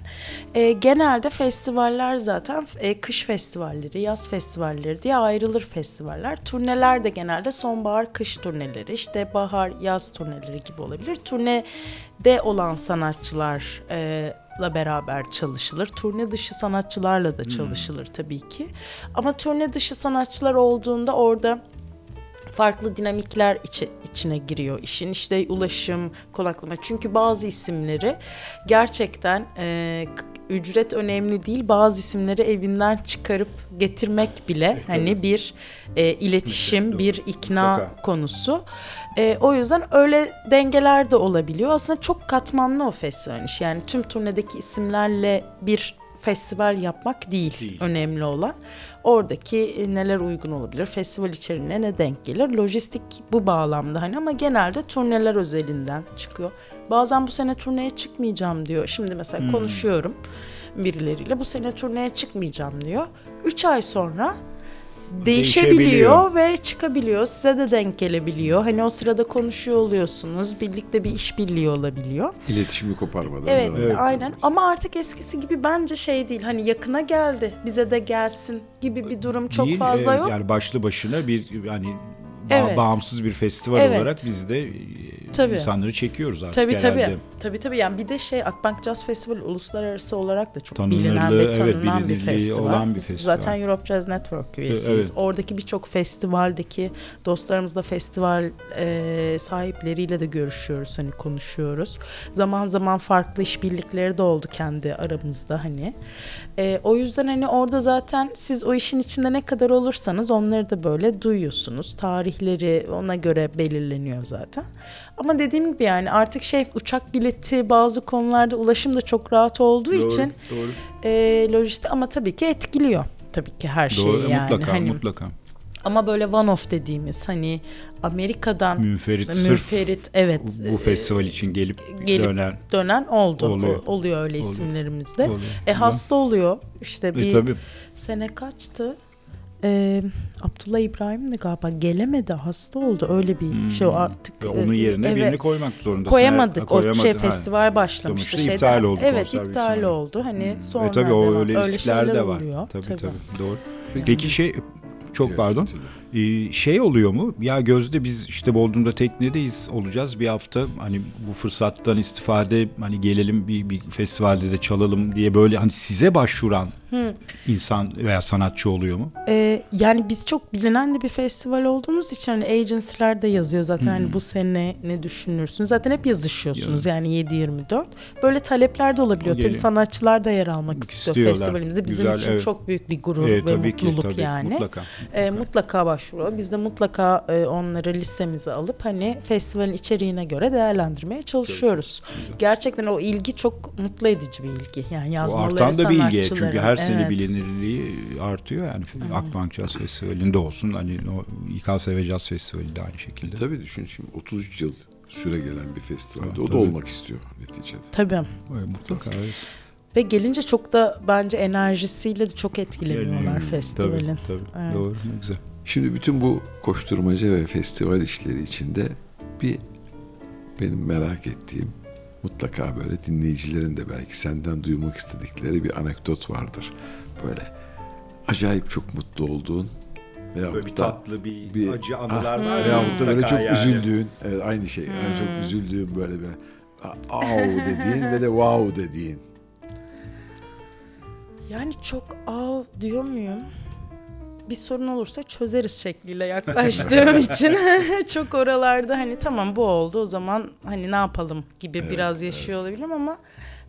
E, genelde festivaller zaten e, kış festivalleri, yaz festivalleri diye ayrılır festivaller. Turneler de genelde sonbahar, kış turneleri, işte bahar, yaz turneleri gibi olabilir. Turnede olan sanatçılar e, la beraber çalışılır. Turne dışı sanatçılarla da çalışılır tabii ki. Ama turne dışı sanatçılar olduğunda orada farklı dinamikler içi, içine giriyor işin. İşte ulaşım, konaklama. Çünkü bazı isimleri gerçekten e, ücret önemli değil. Bazı isimleri evinden çıkarıp getirmek bile hani bir e, iletişim, bir ikna Mutlaka. konusu. E, o yüzden öyle dengeler de olabiliyor. Aslında çok katmanlı o festival işi. Yani tüm turnedeki isimlerle bir festival yapmak değil, Değil. önemli olan. Oradaki e, neler uygun olabilir, festival içeriğine ne denk gelir. Lojistik bu bağlamda hani ama genelde turneler özelinden çıkıyor. Bazen bu sene turneye çıkmayacağım diyor. Şimdi mesela konuşuyorum birileriyle bu sene turneye çıkmayacağım diyor. Üç ay sonra değişebiliyor Değişebiliyor. ve çıkabiliyor. Size de denk gelebiliyor. Hani o sırada konuşuyor oluyorsunuz. Birlikte bir işbirliği olabiliyor. İletişimi koparmadan. Evet, devam. aynen. Ama artık eskisi gibi bence şey değil. Hani yakına geldi, bize de gelsin gibi bir durum çok Değil, fazla e, yok. Yani başlı başına bir yani Evet. bağımsız bir festival Evet. olarak biz de e, Tabii. insanları çekiyoruz artık Tabii herhalde. tabii. Tabii tabii. Yani bir de şey Akbank Jazz Festival uluslararası olarak da çok bilinen ve evet, tanınan bir bilinirliği festival. olan bir festival. Zaten Europe Jazz Network üyesiyiz. Evet. Oradaki birçok festivaldeki dostlarımızla festival e, sahipleriyle de görüşüyoruz hani konuşuyoruz. Zaman zaman farklı işbirlikleri de oldu kendi aramızda hani. E, o yüzden hani orada zaten siz o işin içinde ne kadar olursanız onları da böyle duyuyorsunuz. Tarihleri ona göre belirleniyor zaten. Ama dediğim gibi yani artık şey uçak bileti bazı konularda ulaşım da çok rahat olduğu Doğru, için doğru. e, lojistik ama tabii ki etkiliyor tabii ki her şeyi Doğru, yani. mutlaka hani, mutlaka. Ama böyle one off dediğimiz hani Amerika'dan Münferit, sırf münferit evet bu e, festival için gelip, gelip dönen dönen oldu. Oluyor. O- oluyor öyle Oluyor. isimlerimizde. oluyor. E hasta oluyor. İşte E, bir tabii. sene kaçtı? Ee, Abdullah İbrahim de galiba gelemedi hasta oldu öyle bir şey o artık Ve onun e, yerine evet. birini koymak zorundasın. koyamadık. Ha, o şey ha. festival başlamıştı. Sonuçta şeyden. iptal oldu Evet iptal oldu. Hani Hmm. sonra e, tabii o devam- öyle riskler şeyler de var. oluyor. Tabii, Tabii. tabii doğru. Peki, Peki şey çok pardon. Ee, şey oluyor mu? Ya Gözde biz işte Bodrum'da teknedeyiz olacağız bir hafta. Hani bu fırsattan istifade hani gelelim bir, bir festivalde de çalalım diye böyle hani size başvuran insan veya sanatçı oluyor mu? Ee, yani biz çok bilinen de bir festival olduğumuz için hani agency'ler de yazıyor zaten hani bu sene ne düşünürsünüz. Zaten hep yazışıyorsunuz yani 7-24. Böyle talepler de olabiliyor. Tabii sanatçılar da yer almak istiyor İstiyorlar. festivalimizde. Bizim Güzel, için evet. çok büyük bir gurur Ee, ve tabii ki, mutluluk tabii, yani. mutlaka, Ee, mutlaka başvuruyor. Biz de mutlaka e, onları listemize alıp hani festivalin içeriğine göre değerlendirmeye çalışıyoruz. Gerçekten o ilgi çok mutlu edici bir ilgi. Yani O yazmaları artan da bir ilgi çünkü her sene evet. bilinirliği artıyor yani. Akbank Jazz Festivali'nde olsun hani o İKSV Jazz Festivali de aynı şekilde. E, Tabii düşün şimdi 33 yıl süre gelen bir festivalde. Ha, o da olmak istiyor neticede. Tabii. Evet, mutlaka evet. Ve gelince çok da bence enerjisiyle de çok etkileniyorlar Yani, festivalin. Tabii, tabii. Evet. Doğru, ne güzel. Şimdi bütün bu koşturmaca ve festival işleri içinde bir benim merak ettiğim mutlaka böyle dinleyicilerin de belki senden duymak istedikleri bir anekdot vardır. Böyle acayip çok mutlu olduğun veyahut Böyle bir tatlı bir, bir- acı anılar Ah, var. ya Veyahut da böyle çok yani. üzüldüğün, evet aynı şey. Yani çok üzüldüğün böyle bir au dediğin ve de wow dediğin. Yani çok aa diyor muyum? Bir sorun olursa çözeriz şekliyle yaklaştığım [laughs] için. [laughs] Çok oralarda hani tamam bu oldu o zaman hani ne yapalım? gibi biraz yaşıyor olabilirim ama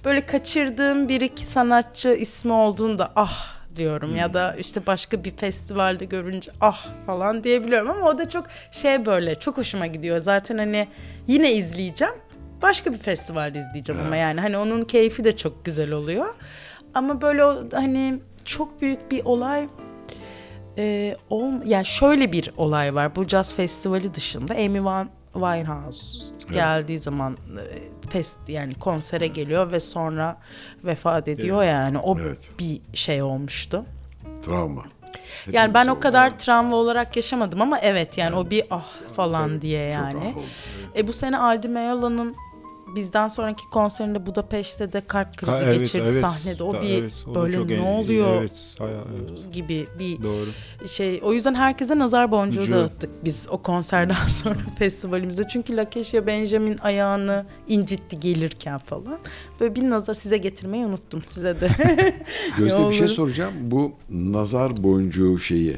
böyle kaçırdığım bir iki sanatçı ismi olduğunda ah! diyorum ya da işte başka bir festivalde görünce ah! falan diyebiliyorum ama o da çok şey böyle çok hoşuma gidiyor. Zaten hani yine izleyeceğim. Başka bir festivalde izleyeceğim ama yani. Hani onun keyfi de çok güzel oluyor. Ama böyle hani çok büyük bir olay e, ol, yani şöyle bir olay var. Bu Jazz Festivali dışında Amy Van Winehouse geldiği zaman e, fest yani konsere geliyor ve sonra vefat ediyor yani o Evet. bir şey olmuştu. Travma. Yani ben o Hepimiz kadar travma olarak yaşamadım ama evet yani o bir ah falan diye Çok yani. ah oldu. E bu sene Aldi Meola'nın bizden sonraki konserinde Budapeşte de kalp krizi Ha, evet, geçirdi evet. sahnede. O Ta- bir evet, o da böyle çok ne oluyor Evet, evet, gibi bir doğru. şey. O yüzden herkese nazar boncuğu Boncuğu. dağıttık biz o konserden [laughs] sonra festivalimizde. Çünkü Lakeşya Benjamin ayağını incitti gelirken falan. Böyle bir nazar size getirmeyi unuttum size de. [laughs] Gözde bir şey soracağım. Bu nazar boncuğu şeyi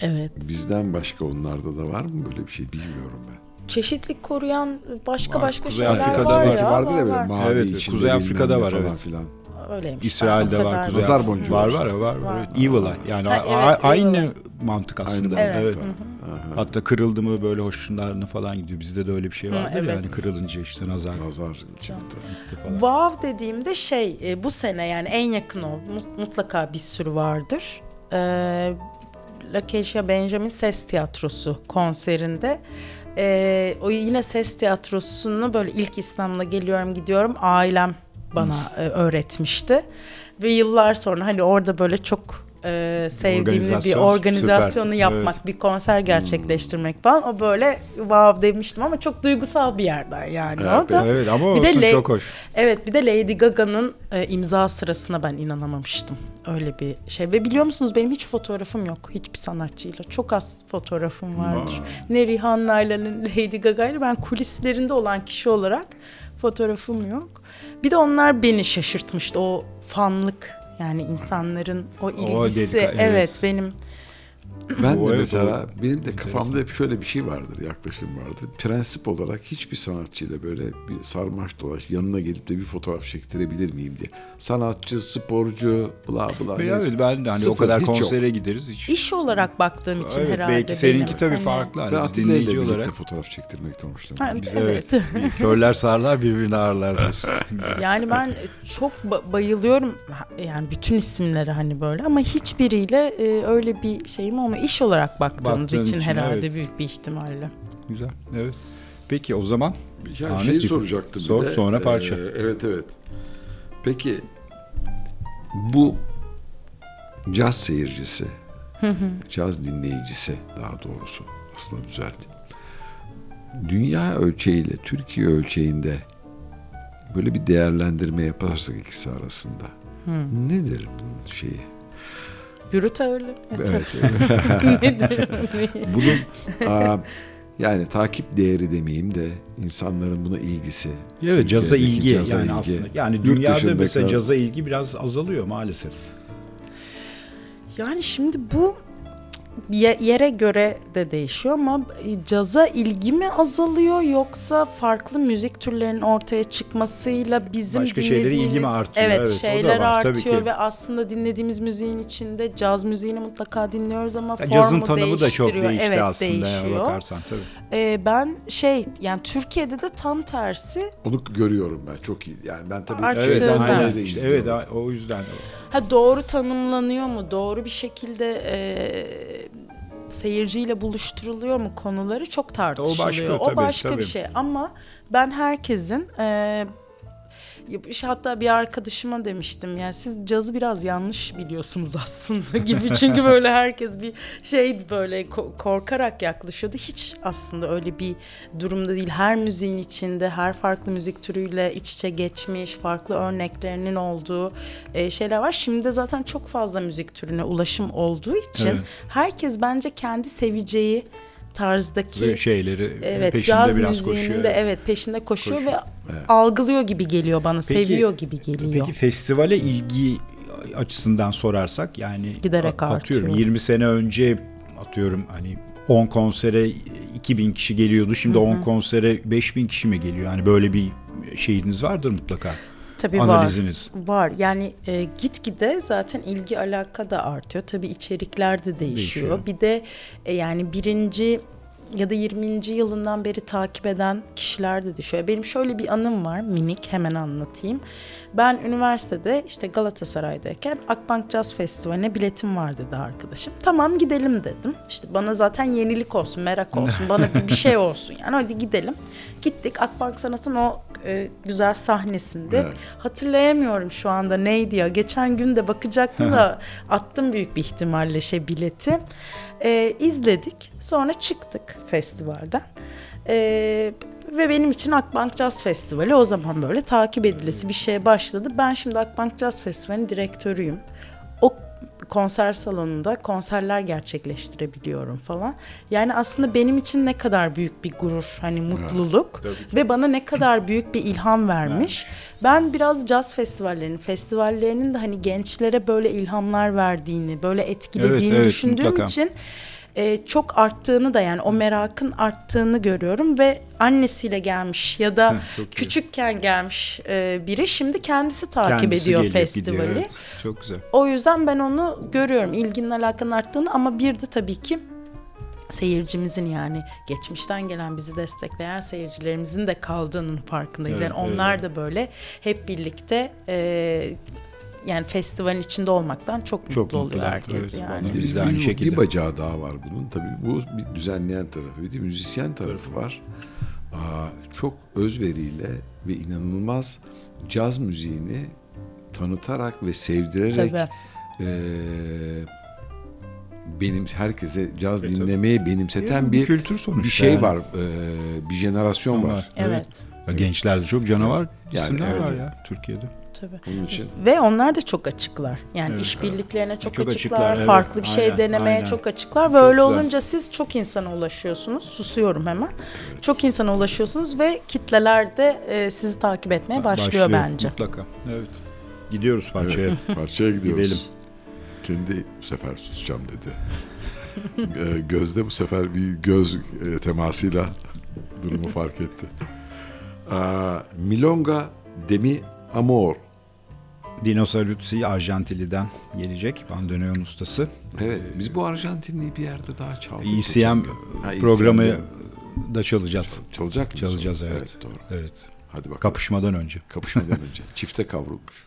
evet. bizden başka onlarda da var mı böyle bir şey bilmiyorum ben. Çeşitlik koruyan başka Var. başka Kuzey şeyler Afrika'da var var. Ya. vardır ya var, böyle var. mavi Evet, içinde Kuzey Afrika'da var, falan evet. filan. Öyleymiş. İsrail'de var. kadar- Kuzey Nazar boncuğu var. var. Var var. Var. Evet, Evil'a yani Ha, evet, aynı Evil'a. mantık aslında. Aynı evet. mantık. Hatta kırıldı mı böyle hoşlarına falan gidiyor. Bizde de öyle bir şey vardır evet. yani kırılınca işte nazar Nazar çıktı. gitti falan. Wow dediğimde şey e, bu sene yani en yakın o Mut- mutlaka bir sürü vardır. Ee, Lakeşya Benjamin Ses Tiyatrosu konserinde e, o yine ses tiyatrosunu böyle ilk İslam'la geliyorum gidiyorum ailem bana e, öğretmişti. Ve yıllar sonra hani orada böyle çok e, sevdiğim bir Organizasyon, organizasyonu süper. yapmak, Evet. bir konser gerçekleştirmek falan o böyle wow demiştim ama çok duygusal bir yerden yani Evet, o da. Evet ama Bir de olsun Le- çok hoş. Evet bir de Lady Gaga'nın e, imza sırasına ben inanamamıştım. Öyle bir şey. Ve biliyor musunuz benim hiç fotoğrafım yok. Hiçbir sanatçıyla. Çok az fotoğrafım vardır. Ne Rihanna'yla ne Lady Gaga'yla ben kulislerinde olan kişi olarak fotoğrafım yok. Bir de onlar beni şaşırtmıştı. O fanlık yani insanların o ilgisi. dedika- evet. evet. benim Ben O de mesela o benim de kafamda hep şöyle bir şey vardır, yaklaşım vardır. Prensip olarak hiçbir sanatçıyla böyle bir sarmaş dolaş yanına gelip de bir fotoğraf çektirebilir miyim diye. Sanatçı, sporcu, bla bla. Evet, neyse. ben de hani o Sıfır, kadar hiç yok. konsere gideriz hiç. iş olarak baktığım için Evet, herhalde belki seninki benim. tabii Hani- farklı. Hani Ben biz dinleyici birlikte olarak. fotoğraf çektirmekten hoşlanıyorum. Biz Evet. evet. [laughs] Körler sağırlar birbirini ağırlar. [laughs] Yani ben çok ba- bayılıyorum yani bütün isimlere hani böyle ama hiçbiriyle e, öyle bir şeyim olmuyor. İş olarak baktığımız Baktığın için, için, herhalde evet. büyük bir ihtimalle. Güzel. Evet. Peki o zaman Ya Ahmet şeyi soracaktım sor, bir de. sonra parça. Ee, evet evet. Peki bu caz seyircisi, caz dinleyicisi daha doğrusu aslında düzelteyim. Dünya ölçeğiyle Türkiye ölçeğinde böyle bir değerlendirme yaparsak ikisi arasında nedir bunun şeyi? Brüta öyle. Evet. [laughs] Nedir? Bunun aa, yani takip değeri demeyeyim de insanların buna ilgisi. Evet caza ilgi caza yani ilgi. aslında. Yani dünyada mesela caza ilgi biraz azalıyor maalesef. Yani şimdi bu yere göre de değişiyor ama caza ilgi mi azalıyor yoksa farklı müzik türlerinin ortaya çıkmasıyla bizim Başka şeylere ilgi mi dinlediğimiz- artıyor? Evet, Evet, o da şeyler var, artıyor ve aslında dinlediğimiz müziğin içinde caz müziğini mutlaka dinliyoruz ama Ya formu cazın tanımı da çok değişti evet, aslında değişiyor. bakarsan tabii. Ee, ben şey yani Türkiye'de de tam tersi Onu görüyorum ben çok iyi. Yani ben tabii Artık Evet, da işte, evet o yüzden. Ha doğru tanımlanıyor mu? Doğru bir şekilde e, seyirciyle buluşturuluyor mu konuları çok tartışılıyor. başka, O tabii, başka tabii. bir şey ama ben herkesin e, hatta bir arkadaşıma demiştim yani siz cazı biraz yanlış biliyorsunuz aslında [laughs] gibi çünkü böyle herkes bir şeydi böyle ko- korkarak yaklaşıyordu hiç aslında öyle bir durumda değil her müziğin içinde her farklı müzik türüyle iç içe geçmiş farklı örneklerinin olduğu e, şeyler var şimdi de zaten çok fazla müzik türüne ulaşım olduğu için Evet. herkes bence kendi seveceği tarzdaki şeyleri Evet peşinde caz biraz koşuyor. de evet peşinde koşuyor, Koşuyor. ve algılıyor gibi geliyor bana Peki- seviyor gibi geliyor. Peki festivale ilgi açısından sorarsak yani Giderek atıyorum artıyor. 20 sene önce atıyorum hani 10 konsere 2000 kişi geliyordu. Şimdi 10 konsere 5000 kişi mi geliyor? Yani böyle bir şeyiniz vardır mutlaka. Tabii analiziniz. var. Var. Yani e, gitgide zaten ilgi alaka da artıyor. Tabii içerikler de değişiyor. Değişiyor. Bir de e, yani birinci ya da 20. yılından beri takip eden kişiler de düşüyor. Benim şöyle bir anım var minik hemen anlatayım. Ben üniversitede işte Galatasaray'dayken Akbank Jazz Festivali'ne biletim var dedi arkadaşım. Tamam gidelim dedim. İşte bana zaten yenilik olsun, merak olsun, bana bir, bir şey [laughs] olsun. Yani hadi gidelim. Gittik Akbank Sanat'ın o e, güzel sahnesinde. Evet. Hatırlayamıyorum şu anda neydi ya. Geçen gün de bakacaktım da attım büyük bir ihtimalle şey bileti. E, izledik. Sonra çıktık festivalden. E, ve benim için Akbank Jazz Festivali o zaman böyle takip edilesi bir şeye başladı. Ben şimdi Akbank Jazz Festivali'nin direktörüyüm. Konser salonunda konserler gerçekleştirebiliyorum falan. Yani aslında benim için ne kadar büyük bir gurur, hani mutluluk ve bana ne kadar büyük bir ilham vermiş. Ben biraz caz festivallerinin, festivallerinin de hani gençlere böyle ilhamlar verdiğini, böyle etkilediğini Evet, evet, düşündüğüm mutlaka. için e, çok arttığını da yani o merakın arttığını görüyorum ve annesiyle gelmiş ya da Heh, çok iyi. küçükken gelmiş e, biri şimdi kendisi takip Kendisi ediyor gelip festivali. gidiyor, evet. Çok güzel. O yüzden ben onu görüyorum. ilginin alakanın arttığını ama bir de tabii ki seyircimizin yani geçmişten gelen bizi destekleyen seyircilerimizin de kaldığının farkındayız. Evet, yani onlar evet. da böyle hep birlikte e, yani festivalin içinde olmaktan çok, Çok mutlu oluyor herkes evet. yani. Biz Bir- de aynı bir- şekilde. Bir bacağı daha var bunun. Tabii bu bir düzenleyen tarafı. Bir de müzisyen tarafı var. Aa, çok özveriyle ve inanılmaz caz müziğini tanıtarak ve sevdirerek Tabii. eee, benim herkese caz E, dinlemeyi benimseten Yani bir bir kültür sonuçta bir şey yani. var. eee, bir jenerasyon var. Evet. Ya Gençlerde çok canavar isimler evet, var evet. ya Türkiye'de. Tabii. Onun için Ve onlar da çok açıklar. Yani Evet. işbirliklerine çok, Çok açıklar, açıklar, evet. farklı bir şey Aynen, denemeye aynen. çok açıklar. Ve Çok öyle güzel. olunca siz çok insana ulaşıyorsunuz. Susuyorum hemen. Çok insana ulaşıyorsunuz ve kitleler de e, sizi takip etmeye başlıyor, bence. Mutlaka. Evet. Gidiyoruz parçaya. [laughs] parçaya gidiyoruz. Gidelim. Kendi bu sefer susacağım dedi. Eee, Gözde bu sefer bir göz e, temasıyla durumu fark etti. Milonga Demi Amor. Dinosaurusi Arjantili'den gelecek bandoneon ustası. Evet biz bu Arjantinli'yi bir yerde daha çaldık. ECM programı da çalacağız. Çalacak mı? Çalacağız evet. Evet doğru. Evet. Hadi bakalım. Kapışmadan önce. Kapışmadan [laughs] önce. Çifte kavrulmuş.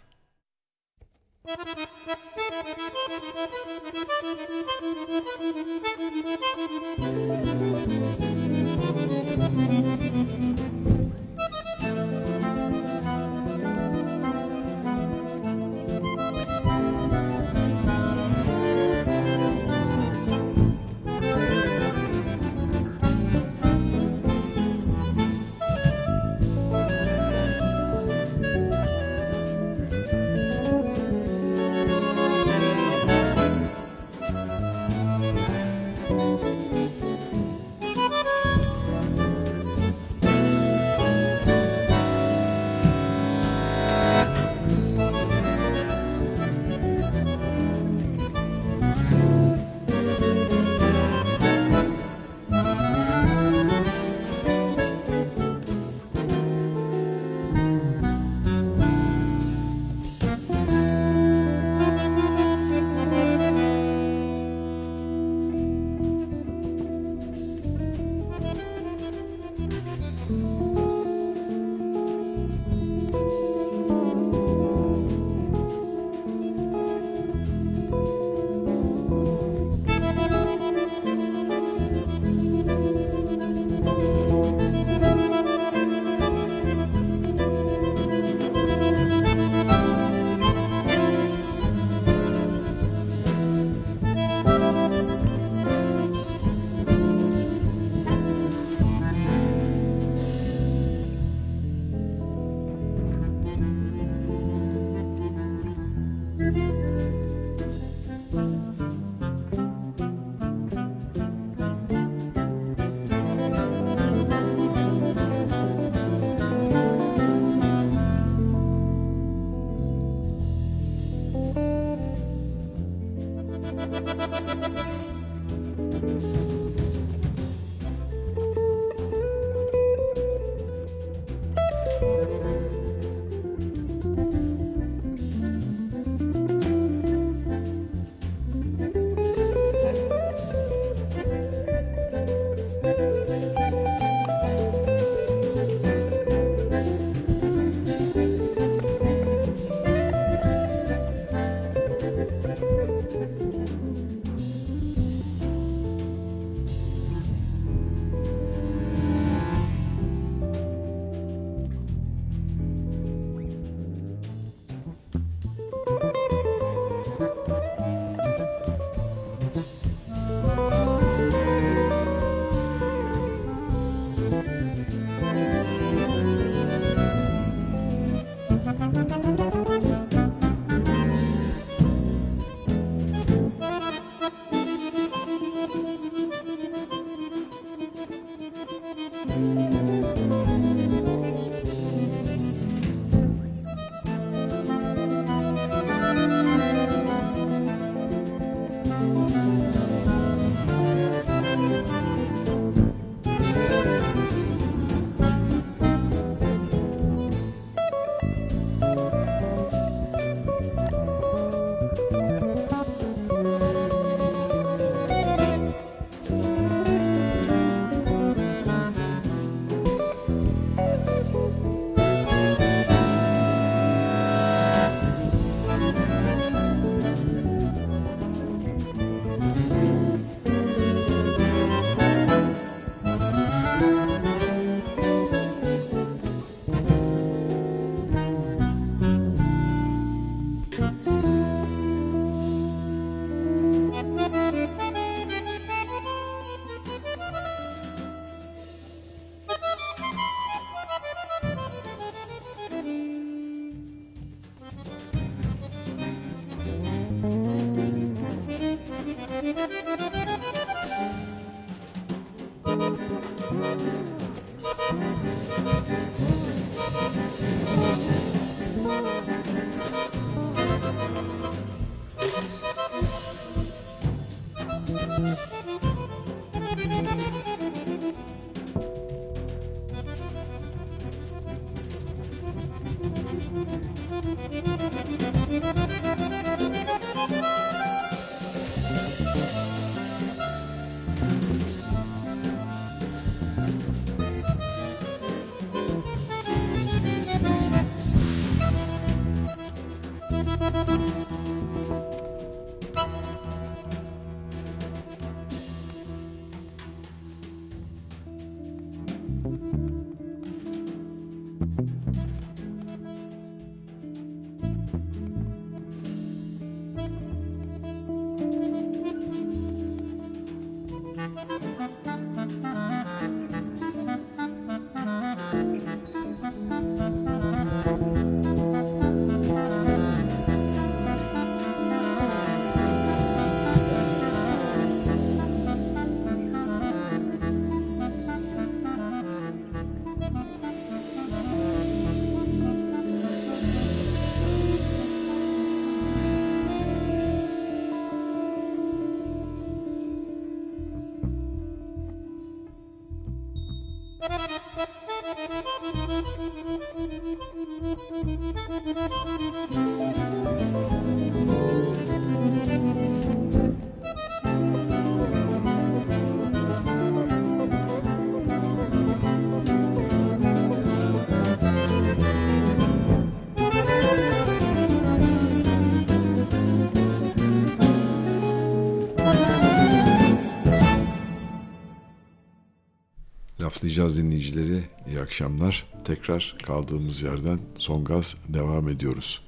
Laflayacağız dinleyicileri. İyi akşamlar. Tekrar kaldığımız yerden son gaz devam ediyoruz.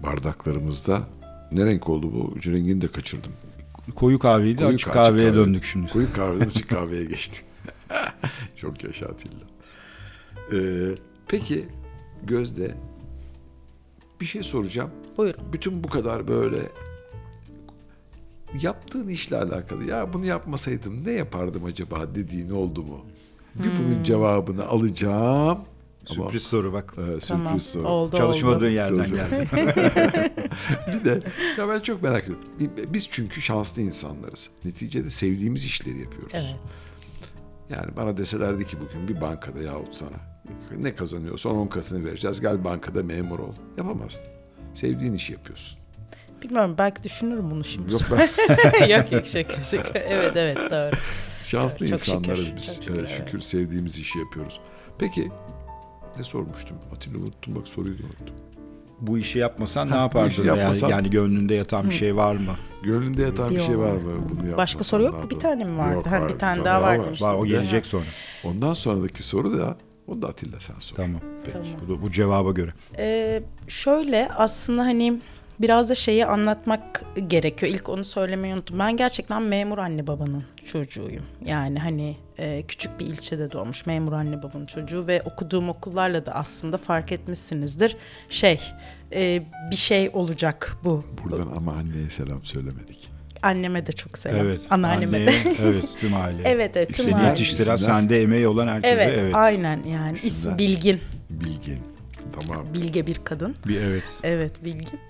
Bardaklarımızda ne renk oldu bu? Rengini de kaçırdım. Koyu kahveydi Koyu açık kahve- kahveye kahve. döndük şimdi. Koyu kahveden açık kahveye geçtik. [laughs] Çok yaşa Atilla. Ee, peki Gözde bir şey soracağım. Buyurun. Bütün bu kadar böyle yaptığın işle alakalı ya bunu yapmasaydım ne yapardım acaba dediğin oldu mu? Bir bunun cevabını alacağım. Ama- Sürpriz soru bak. Ee, sürpriz Tamam. soru. Oldu Çalışmadığın oldu. yerden geldi. [laughs] bir de ya ben çok merak ediyorum. Biz çünkü şanslı insanlarız. Neticede sevdiğimiz işleri yapıyoruz. Evet. Yani bana deselerdi ki bugün bir bankada yahut sana ne kazanıyorsan 10 katını vereceğiz. Gel bankada memur ol. Yapamazsın. Sevdiğin işi yapıyorsun. Bilmiyorum belki düşünürüm bunu şimdi. Yok ben [laughs] yok yok şaka şaka. Evet evet doğru. Şanslı şükür, insanlarız biz. çok şükür, Evet, şükür evet. sevdiğimiz işi yapıyoruz. Peki ne sormuştum? Atilla unuttum bak soruyu da unuttum. Bu işi yapmasan ne Ha, bu yapardın? işi Yani- yapmasan- Yani, gönlünde yatan bir şey var mı? Gönlünde yatan bir Yok. şey var mı? Bunu Başka yapmasan soru yok ne mu? Bir tane mi vardı? Yok, Ha, bir tane daha var var. Var o gelecek sonra. Ondan sonraki soru da onu da Atilla sen sor. Tamam. Peki. Bu, bu cevaba göre. Ee, şöyle aslında hani biraz da şeyi anlatmak gerekiyor. İlk onu söylemeyi unuttum. Ben gerçekten memur anne babanın çocuğuyum. Yani hani e, küçük bir ilçede doğmuş memur anne babanın çocuğu ve okuduğum okullarla da aslında fark etmişsinizdir. Şey e, bir şey olacak bu. Buradan ama anneye selam söylemedik. Anneme de çok selam. Evet. Anneanneme anneye, de. evet tüm aile. [laughs] evet evet. tüm Seni aile. yetiştiren, sende emeği olan herkese Evet, evet. aynen yani. İsimler. İsmi Bilgin. Bilgin. Tamam. Bilge bir kadın. Bir evet. Evet Bilgin.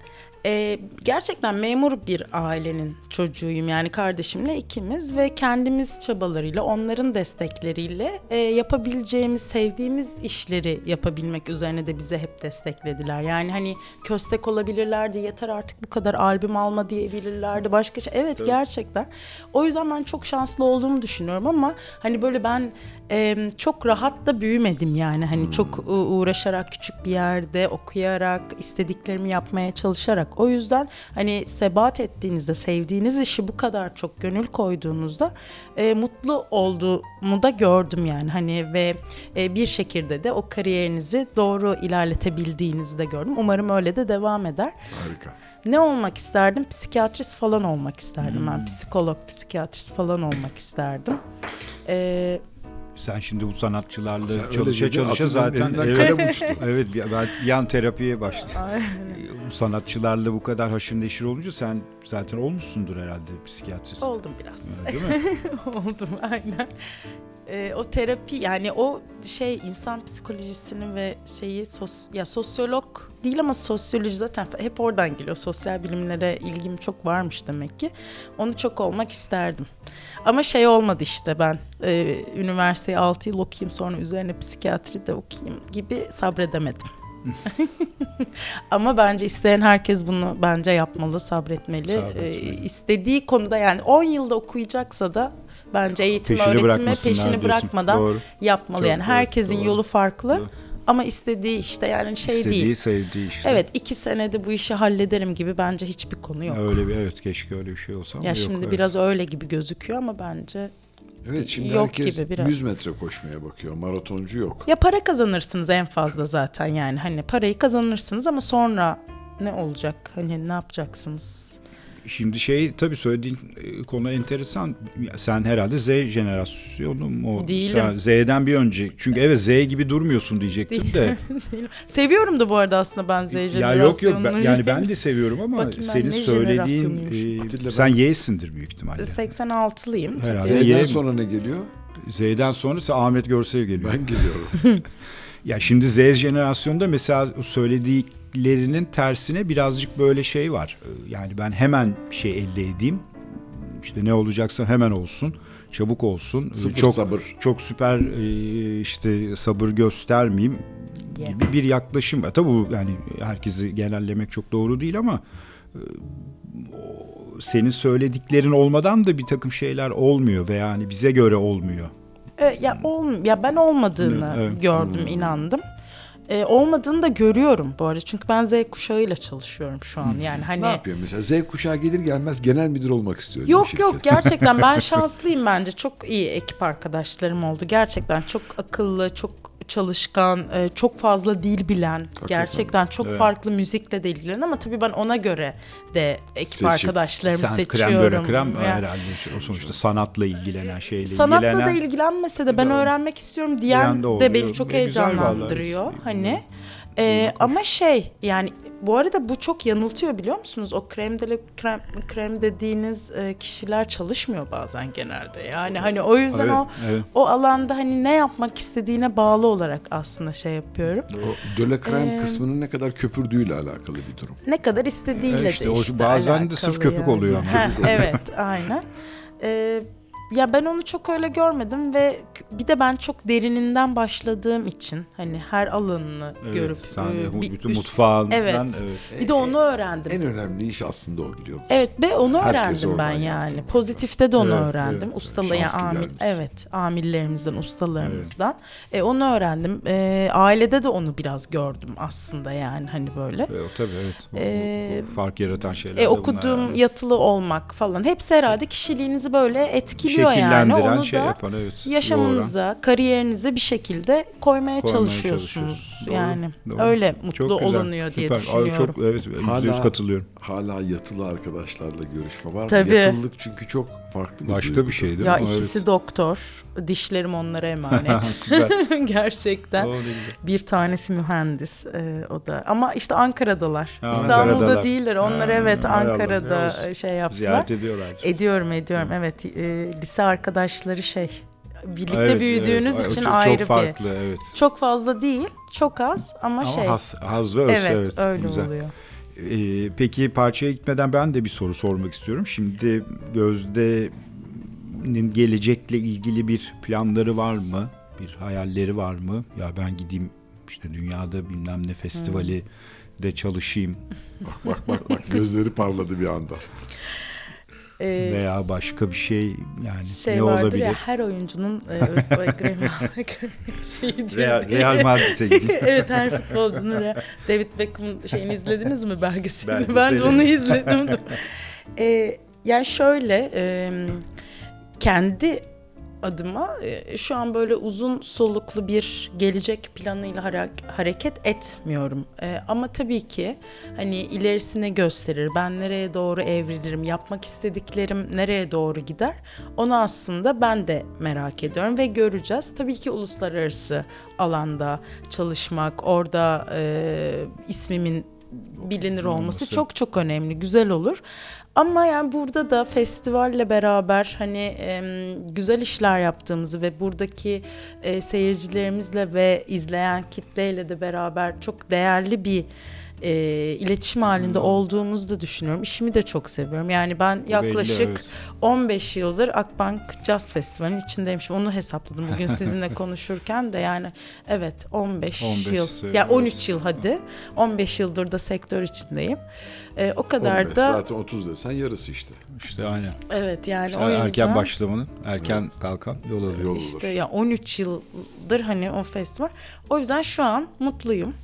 Ee, gerçekten memur bir ailenin çocuğuyum yani kardeşimle ikimiz ve kendimiz çabalarıyla onların destekleriyle e, yapabileceğimiz sevdiğimiz işleri yapabilmek üzerine de bize hep desteklediler. Yani hani köstek olabilirlerdi yeter artık bu kadar albüm alma diyebilirlerdi başka şey. Evet gerçekten. O yüzden ben çok şanslı olduğumu düşünüyorum ama hani böyle ben e, çok rahat da büyümedim yani hani çok u- uğraşarak küçük bir yerde okuyarak istediklerimi yapmaya çalışarak o yüzden hani sebat ettiğinizde sevdiğiniz işi bu kadar çok gönül koyduğunuzda e, mutlu olduğumu da gördüm yani hani ve e, bir şekilde de o kariyerinizi doğru ilerletebildiğinizi de gördüm umarım öyle de devam eder. Harika. Ne olmak isterdim? Psikiyatrist falan olmak isterdim ben. Psikolog, psikiyatrist falan olmak isterdim. Ee, Sen şimdi bu sanatçılarla Sen çalışa dedin, çalışa zaten evet, evet ben yan terapiye başladım. sanatçılarla bu kadar haşır neşir olunca sen zaten olmuşsundur herhalde psikiyatrist. Oldum biraz. Değil mi? [laughs] Oldum aynen. Ee, o terapi yani o şey insan psikolojisini ve şeyi sos, ya sosyolog değil ama sosyoloji zaten hep oradan geliyor. Sosyal bilimlere ilgim çok varmış demek ki. Onu çok olmak isterdim. Ama şey olmadı işte ben e, üniversiteyi 6 yıl okuyayım sonra üzerine psikiyatri de okuyayım gibi sabredemedim. [laughs] Ama bence isteyen herkes bunu bence yapmalı, sabretmeli. Sabretmeli. Ee, istediği konuda yani 10 yılda okuyacaksa da bence eğitim Peşini bırakmasınlar peşini diyorsun. bırakmadan Doğru. yapmalı. Çok yani doğru, herkesin doğru. yolu farklı Doğru. Ama istediği işte yani şey İstediği, değil. sevdiği işte. Evet iki senede bu işi hallederim gibi bence hiçbir konu yok. Öyle bir evet keşke öyle bir şey olsa ama ya yok. şimdi evet. biraz öyle gibi gözüküyor ama bence Evet şimdi Yok herkes gibi biraz. 100 metre koşmaya bakıyor. Maratoncu yok. ya para kazanırsınız en fazla zaten yani hani parayı kazanırsınız ama sonra ne olacak? Hani ne yapacaksınız? Şimdi şey tabii söylediğin e, konu enteresan. Sen herhalde Z jenerasyonu mu? Değilim. Sen Z'den bir önce. Çünkü evet Z gibi durmuyorsun diyecektim de. [laughs] Seviyorum da bu arada aslında ben Z ya jenerasyonunu. yok yok ben, yani ben de seviyorum ama Bakayım ben senin söylediğin e, sen Y'sindir büyük ihtimalle. 86'lıyım. Herhalde. Z'den Y- sonra ne geliyor? Z'den sonrası Ahmet Görsev geliyor. Ben geliyorum. [laughs] Ya şimdi Z jenerasyonda mesela söylediklerinin tersine birazcık böyle şey var. Ee, Yani ben hemen bir şey elde edeyim. İşte ne olacaksa hemen olsun. Çabuk olsun. Ee, Sıfır çok sabır. çok süper e, işte sabır göstermeyeyim gibi bir yaklaşım var. Tabii bu yani herkesi genellemek çok doğru değil ama e, senin söylediklerin olmadan da bir takım şeyler olmuyor veya yani bize göre olmuyor. Evet, ya olm ya ben olmadığını Evet. gördüm, inandım. Ee, olmadığını da görüyorum bu arada. Çünkü ben Z kuşağıyla çalışıyorum şu an. Yani hani Ne yapıyor mesela? Z kuşağı gelir gelmez genel müdür olmak istiyor. Yok yok gerçekten ben [laughs] şanslıyım bence. Çok iyi ekip arkadaşlarım oldu. Gerçekten çok akıllı, çok çalışkan, e, çok fazla dil bilen, gerçekten çok Evet. farklı müzikle de ilgilenen ama tabii ben ona göre de ekip Seçim. arkadaşlarımı Sen seçiyorum. krem böyle krem Yani herhalde o sonuçta sanatla ilgilenen şeyle Sanatla ilgilenen. da ilgilenmese de ben Doğru. öğrenmek istiyorum diyen de de, beni çok heyecanlandırıyor. vallahi. Hani Ee, ama şey yani bu arada bu çok yanıltıyor biliyor musunuz? O krem de krem, krem dediğiniz e, kişiler çalışmıyor bazen genelde. Yani hani o yüzden Evet, o evet. o alanda hani ne yapmak istediğine bağlı olarak aslında şey yapıyorum. O döle krem Ee, kısmının ne kadar köpürdüğüyle alakalı bir durum. Ne kadar istediğiyle E işte de o işte bazen de sırf köpük oluyor ama. Ha, evet aynen. [laughs] Ee, ya ben onu çok öyle görmedim ve bir de ben çok derininden başladığım için hani her alanını Evet, görüp sen e, bütün üst- mutfağından Evet. evet. bir de onu öğrendim. En önemli iş aslında o biliyor musun? Evet ve onu Herkes öğrendim ben yani. yaptı. Pozitifte de onu Evet, öğrendim. evet, Ustalı yani amil, evet amirlerimizden, ustalarımızdan. E, onu öğrendim. E, ailede de onu biraz gördüm aslında yani hani böyle. E, o tabii evet. Bu- Ee, bu fark yaratan şeyler. E, okuduğum, yani. yatılı olmak falan hepsi herhalde kişiliğinizi böyle etkiliyor yani. Şekillendiren Onu şey da yapan evet. yaşamınıza, kariyerinize bir şekilde koymaya, Koymaya çalışıyorsunuz. Doğru, Yani doğru. öyle Çok mutlu güzel, olunuyor diye süper. Ay, düşünüyorum. Çok evet Hala- katılıyorum. Hala yatılı arkadaşlarla görüşme var mı? Tabii. Yatılılık çünkü çok farklı bir Başka duygu. bir şey değil ya mi? ikisi Evet. doktor, dişlerim onlara emanet. Süper. [laughs] Gerçekten. Oo, ne güzel. Bir tanesi mühendis e, o da. Ama işte Ankara'dalar. Ha, İstanbul'da Ankara'dalar. değiller. Onlar Ha, evet Ankara'da e, şey yaptılar. Ziyaret ediyorlar. Ediyorum ediyorum evet. E, lise arkadaşları şey birlikte Evet, büyüdüğünüz evet. için çok, ayrı çok farklı bir. evet. Çok fazla değil, çok az ama, Ama şey. haz, haz ve öz evet, evet. öyle güzel. oluyor. Ee, peki parçaya gitmeden ben de bir soru sormak istiyorum. Şimdi Gözde'nin gelecekle ilgili bir planları var mı? Bir hayalleri var mı? Ya ben gideyim işte dünyada bilmem ne festivali de çalışayım [laughs] Bak bak bak gözleri parladı bir anda. Ee, veya başka bir şey yani şey ne vardır olabilir? ya her oyuncunun e, [laughs] şey diyor. Real, Real Madrid'e gideyim. [laughs] evet her futbolcunun Real- David Beckham'ın şeyini izlediniz mi belgeselini? Belgeseli. Ben de onu izledim. [laughs] Ee, yani şöyle e, kendi adıma e, şu an böyle uzun soluklu bir gelecek planıyla hare- hareket etmiyorum. E, ama tabii ki hani ilerisine gösterir. Ben nereye doğru evrilirim, yapmak istediklerim nereye doğru gider. Onu aslında ben de merak ediyorum ve göreceğiz. Tabii ki uluslararası alanda çalışmak, orada e, ismimin bilinir olması Olması. çok çok önemli, güzel olur. Ama yani burada da festivalle beraber hani em, güzel işler yaptığımızı ve buradaki e, seyircilerimizle ve izleyen kitleyle de beraber çok değerli bir e, iletişim halinde olduğumuzu da düşünüyorum. İşimi de çok seviyorum. Yani ben belli, yaklaşık evet. 15 yıldır Akbank Jazz Festivali'nin içindeymişim. Onu hesapladım bugün [laughs] sizinle konuşurken de yani evet 15, 15 yıl. evet. Ya 13 yıl hadi. 15 yıldır da sektör içindeyim. Ee, o kadar 15, da Zaten 30 desen yarısı işte. İşte aynen. evet yani İşte o yüzden erken başlamanın, erken kalkan yol olur. işte ya 13 yıldır hani o festival. O yüzden şu an mutluyum.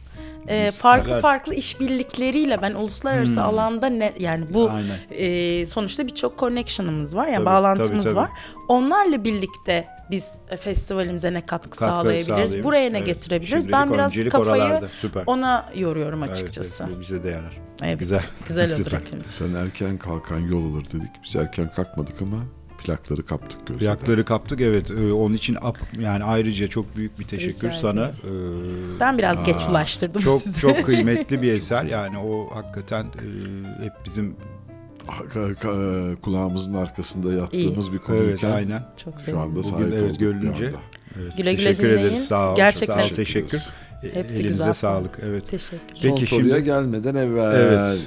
Biz- farklı Güzel. farklı işbirlikleriyle ben uluslararası Hmm. alanda ne yani bu Aynen. e, sonuçta birçok connection'ımız var yani Tabii, bağlantımız tabii, tabii. var. Onlarla birlikte biz e, festivalimize ne katkı, Katkı sağlayabiliriz, buraya ne Evet. getirebiliriz. Şimdilik ben biraz kafayı oralarda. Süper. ona yoruyorum Evet, açıkçası. evet, bize de yarar. Evet, Güzel. Güzel [laughs] olur hepimiz. Sen erken kalkan yol olur dedik. Biz erken kalkmadık ama plakları kaptık Gözde'den. Plakları kaptık evet. Ee, onun için ap- yani ayrıca çok büyük bir teşekkür Rica sana. Ee, Ben biraz geç Aa, ulaştırdım çok size. çok kıymetli bir [laughs] eser. Yani o hakikaten e, hep bizim kulağımızın arkasında yattığımız bir evet konuyken aynen. Çok şu anda Bugün sahip evet, bir görününce. anda. Evet, Güle güle teşekkür dinleyin. ederiz. Sağ ol. Gerçekten. Sağ ol, teşekkür. ederiz. Hepsi Elinize güzel. sağlık. Evet. Teşekkür. Son Peki soruya şimdi- gelmeden evvel. Evet.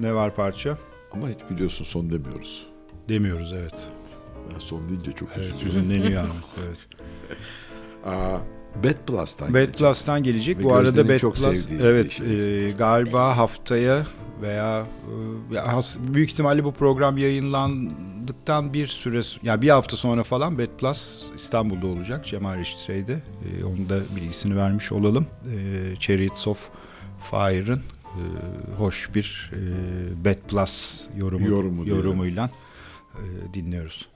Ne var parça? Ama hiç biliyorsun son demiyoruz. Demiyoruz evet. Ben son deyince çok Evet hüzünleniyor Ahmet. [laughs] Evet. Aa, Bad Plus'tan Bad gelecek. Plus'tan gelecek. Ve Bu arada Bad çok Plus evet şey. e, galiba haftaya veya e, büyük ihtimalle bu program yayınlandıktan bir süre ya bir hafta sonra falan Bad Plus İstanbul'da olacak Cemal Reşitre'de. E, onun da bilgisini vermiş olalım. E, Chariots of Fire'ın e, hoş bir e, Bad Plus yorumu, Yorumu diyelim. yorumuyla e, dinliyoruz.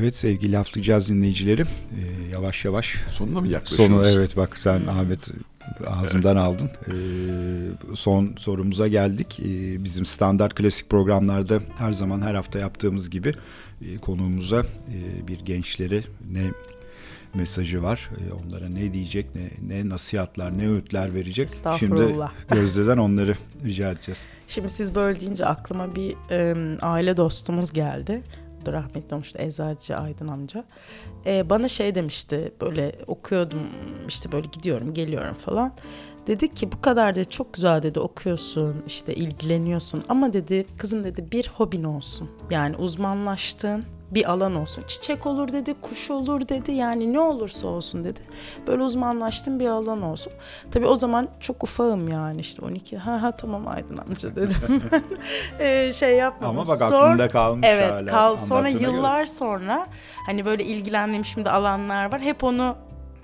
Evet sevgili laflayacağız dinleyicilerim. Ee, yavaş yavaş Sonuna mı yaklaşıyoruz? Sonu evet bak sen Ahmet ağzımdan aldın. Ee, son sorumuza geldik. Ee, bizim standart klasik programlarda her zaman her hafta yaptığımız gibi e, konuğumuza e, bir gençlere ne mesajı var. E, onlara ne diyecek, ne, ne nasihatler, ne öğütler verecek. Şimdi. Gözde'den onları rica edeceğiz. Şimdi siz böyle deyince aklıma bir e, aile dostumuz geldi. Rahmetli olmuştu Eczacı Aydın amca. E, bana şey demişti böyle okuyordum işte böyle gidiyorum geliyorum falan. Dedi ki bu kadar dedi çok güzel dedi okuyorsun işte ilgileniyorsun ama dedi kızım dedi bir hobin olsun. Yani uzmanlaştığın bir alan olsun. Çiçek olur dedi, kuş olur dedi. Yani ne olursa olsun dedi. Böyle uzmanlaştığın bir alan olsun. Tabii o zaman çok ufağım yani işte 12. Ha ha tamam Aydın amca dedim. [laughs] Ee, şey yapmadım. Ama bak Sonra- aklında kalmış Evet hala. kal sonra anlattığına göre. yıllar sonra hani böyle ilgilendiğim şimdi alanlar var. Hep onu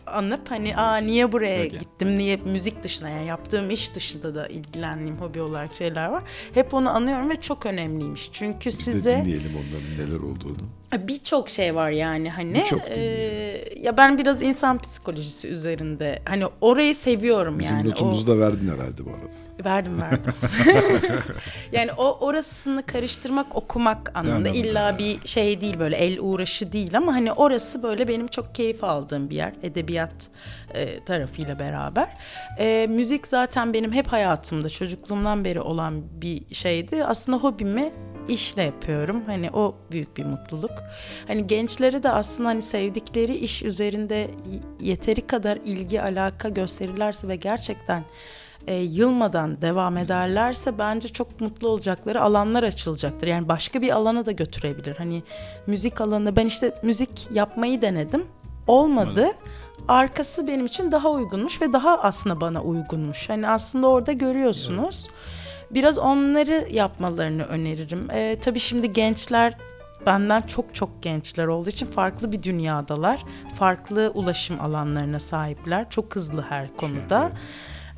anıp hani aa niye buraya Peki. gittim niye müzik dışında yani yaptığım iş dışında da ilgilendiğim hobi olarak şeyler var. Hep onu anıyorum ve çok önemliymiş. Çünkü Biz size de dinleyelim onların neler olduğunu. Birçok şey var yani hani. Ee, ya ben biraz insan psikolojisi üzerinde hani orayı seviyorum Bizim yani. notumuzu da verdin herhalde bu arada. Verdim verdim. [laughs] yani o orasını karıştırmak okumak anlamında illa bir şey değil böyle el uğraşı değil ama hani orası böyle benim çok keyif aldığım bir yer edebiyat e, tarafıyla beraber. E, müzik zaten benim hep hayatımda çocukluğumdan beri olan bir şeydi. Aslında hobimi işle yapıyorum. Hani o büyük bir mutluluk. Hani gençlere de aslında hani sevdikleri iş üzerinde yeteri kadar ilgi alaka gösterirlerse ve gerçekten e, yılmadan devam ederlerse bence çok mutlu olacakları alanlar açılacaktır. Yani başka bir alana da götürebilir. Hani müzik alanında ben işte müzik yapmayı denedim. Olmadı. Arkası benim için daha uygunmuş ve daha aslında bana uygunmuş. Hani aslında orada görüyorsunuz. Biraz onları yapmalarını öneririm. Ee, tabii şimdi gençler benden çok çok gençler olduğu için farklı bir dünyadalar. Farklı ulaşım alanlarına sahipler. Çok hızlı her konuda.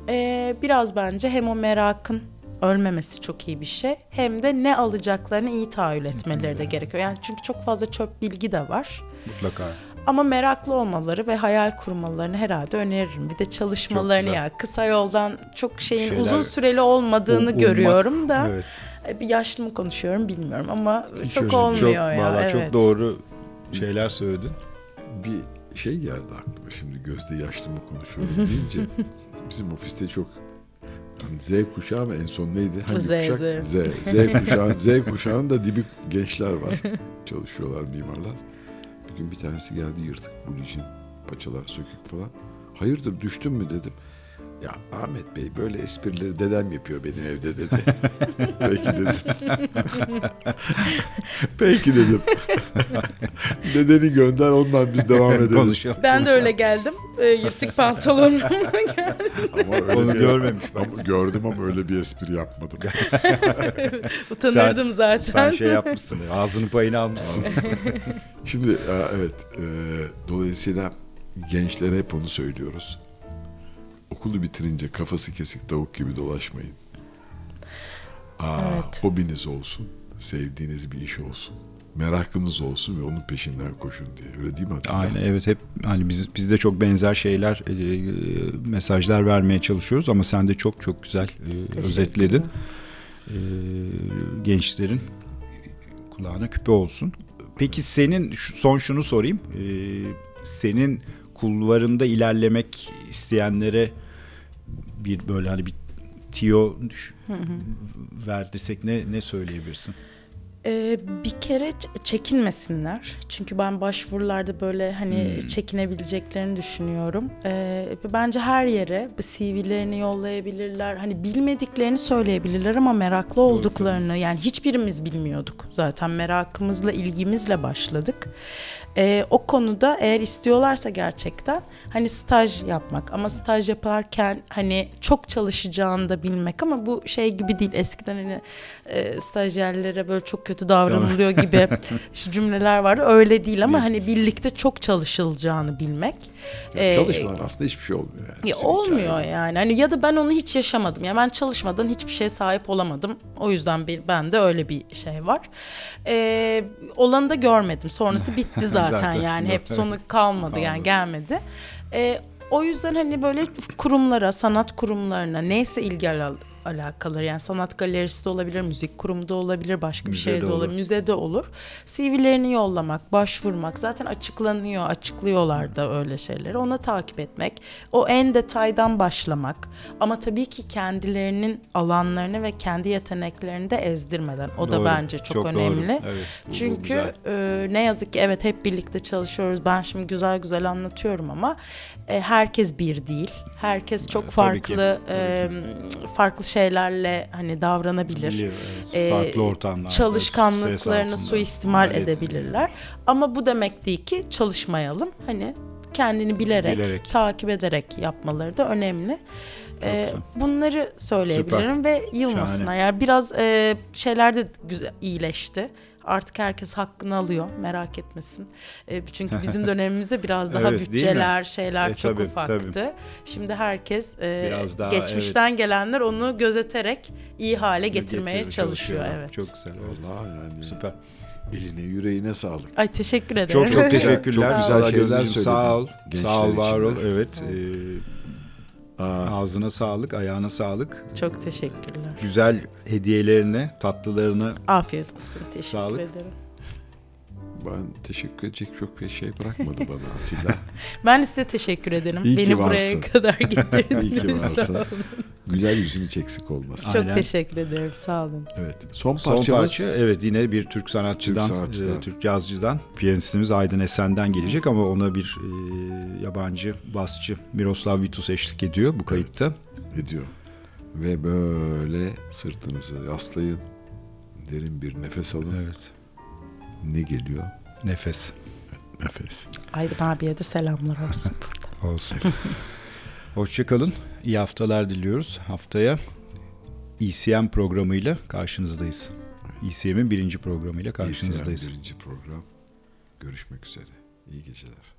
Ee, biraz bence hem o merakın ölmemesi çok iyi bir şey. Hem de ne alacaklarını iyi tahayyül etmeleri de gerekiyor. Yani çünkü çok fazla çöp bilgi de var. Mutlaka. Ama meraklı olmaları ve hayal kurmalarını herhalde öneririm. Bir de çalışmalarını ya kısa yoldan çok şeyin Şeyler uzun süreli olmadığını Ummak, görüyorum da. Evet. E, Bir yaşlı mı konuşuyorum bilmiyorum ama Hiç çok olmuyor Çok, ya. vallahi evet. çok doğru şeyler söyledin. Bir şey geldi aklıma şimdi Gözde yaşlı mı konuşuyorum [laughs] deyince bizim ofiste çok hani Z kuşağı mı en son neydi? Hangi Z, kuşak? Z. Z. Z kuşağı. Z [laughs] kuşağının da dibi gençler var. Çalışıyorlar mimarlar. Bir gün bir tanesi geldi yırtık bulicin paçalar sökük falan. Hayırdır düştün mü dedim. Ya Ahmet Bey böyle esprileri dedem yapıyor benim evde dedi. [laughs] Peki dedim. Peki dedim. Dedeni gönder ondan biz devam ederiz. Konuşalım. Ben de öyle geldim. E, yırtık pantolonumla [laughs] geldim. Ama öyle Onu bir- görmemiş. Ama gördüm ama öyle bir espri yapmadım. [laughs] Utanırdım Sen- zaten. Sen şey yapmışsın. Ağzının payını almışsın. Şimdi evet e, dolayısıyla gençlere hep onu söylüyoruz. Okulu bitirince kafası kesik tavuk gibi dolaşmayın. Aa, Evet. Hobiniz olsun, sevdiğiniz bir iş olsun, merakınız olsun ve onun peşinden koşun diye. Öyle değil mi Atilla? Aynen evet hep hani biz biz de çok benzer şeyler e, e, mesajlar vermeye çalışıyoruz ama sen de çok çok güzel e, özetledin. E, gençlerin kulağına küpe olsun. Peki senin şu- son şunu sorayım. E, senin kulvarında ilerlemek isteyenlere bir böyle hani bir tiyo düş- ver desek ne ne söyleyebilirsin? Ee, bir kere çekinmesinler. Çünkü ben başvurularda böyle hani çekinebileceklerini düşünüyorum. Ee, bence her yere CV'lerini yollayabilirler. Hani bilmediklerini söyleyebilirler ama meraklı olduklarını yani hiçbirimiz bilmiyorduk. Zaten merakımızla ilgimizle başladık. Ee, o konuda eğer istiyorlarsa gerçekten hani staj yapmak ama staj yaparken hani çok çalışacağını da bilmek ama bu şey gibi değil eskiden hani e, stajyerlere böyle çok kötü davranılıyor gibi [laughs] şu cümleler vardı. Öyle değil ama hani birlikte çok çalışılacağını bilmek. Ee, Çalışmadan aslında hiçbir şey olmuyor yani. ya olmuyor yani. Hani ya da ben onu hiç yaşamadım. Ya ben çalışmadan hiçbir şeye sahip olamadım. O yüzden bir, bende öyle bir şey var. Ee, olanı da görmedim. Sonrası bitti zaten, [laughs] Zaten. yani. Hep [laughs] sonu kalmadı yani gelmedi. Ee, o yüzden hani böyle kurumlara, sanat kurumlarına neyse ilgi al- alakaları yani sanat galerisi de olabilir, müzik kurumu da olabilir, başka bir Müze şey de olur, olur. müzede olur. CV'lerini yollamak, başvurmak zaten açıklanıyor, açıklıyorlar da öyle şeyleri. Ona takip etmek, o en detaydan başlamak ama tabii ki kendilerinin alanlarını ve kendi yeteneklerini de ezdirmeden. O da Doğru, bence çok, çok doğru. önemli. Evet, bu- bu Çünkü e, ne yazık ki evet hep birlikte çalışıyoruz. Ben şimdi güzel güzel anlatıyorum ama e, herkes bir değil. Herkes çok Tabii ki, farklı e, farklı şeylerle hani davranabilir. Biliyor, evet. Ee, Farklı ortamlarda. çalışkanlıklarını suistimal edebilirler. Ama bu demek değil ki çalışmayalım. Hani kendini bilerek, Bilerek. takip ederek yapmaları da önemli. Ee, bunları söyleyebilirim ve yılmasınlar. Şahane. Biraz e, şeyler de güzel iyileşti. Artık herkes hakkını alıyor. Merak etmesin. E, çünkü bizim [laughs] dönemimizde biraz daha Evet, bütçeler, şeyler E, çok tabii, ufaktı. tabii. Şimdi herkes e, Biraz daha, geçmişten gelenler onu gözeterek iyi hale getirmeye Getiriyor, çalışıyor. çalışıyorlar. Evet. Çok güzel. evet. Vallahi yani Süper. eline yüreğine sağlık. Ay teşekkür ederim. Çok çok [laughs] Çok teşekkürler. güzel Vallahi şeyler söyledin. Sağ ol. Gençler sağ ol, var ol. de. Evet. e, ağzına sağlık, ayağına sağlık. Çok teşekkürler. Güzel hediyelerine, tatlılarını Afiyet olsun. Teşekkür Sağlık. ederim. Ben teşekkür edecek çok bir şey bırakmadı bana Atilla. [laughs] Ben de size teşekkür ederim. İyi ki Beni varsın. buraya kadar [laughs] getirdiniz. İyi ki varsın. Güler yüzün hiç eksik olmasın. Çok Aynen. teşekkür ederim. Sağ olun. Evet. Son Son parçamız parça evet yine bir Türk sanatçıdan, Türk sanatçıdan. e, Türk cazcıdan, piyanistimiz Aydın Esen'den gelecek ama ona bir e, yabancı basçı Miroslav Vitus eşlik ediyor bu kayıtta. ediyor. Ve böyle sırtınızı yaslayın. Derin bir nefes alın. Evet. Ne geliyor? Nefes Nefes. Aydın abiye de selamlar olsun [laughs] burada. olsun. Hoşçakalın. İyi haftalar diliyoruz. Haftaya ECM programıyla karşınızdayız. ECM'in birinci programıyla karşınızdayız. İSM birinci program. Görüşmek üzere. İyi geceler.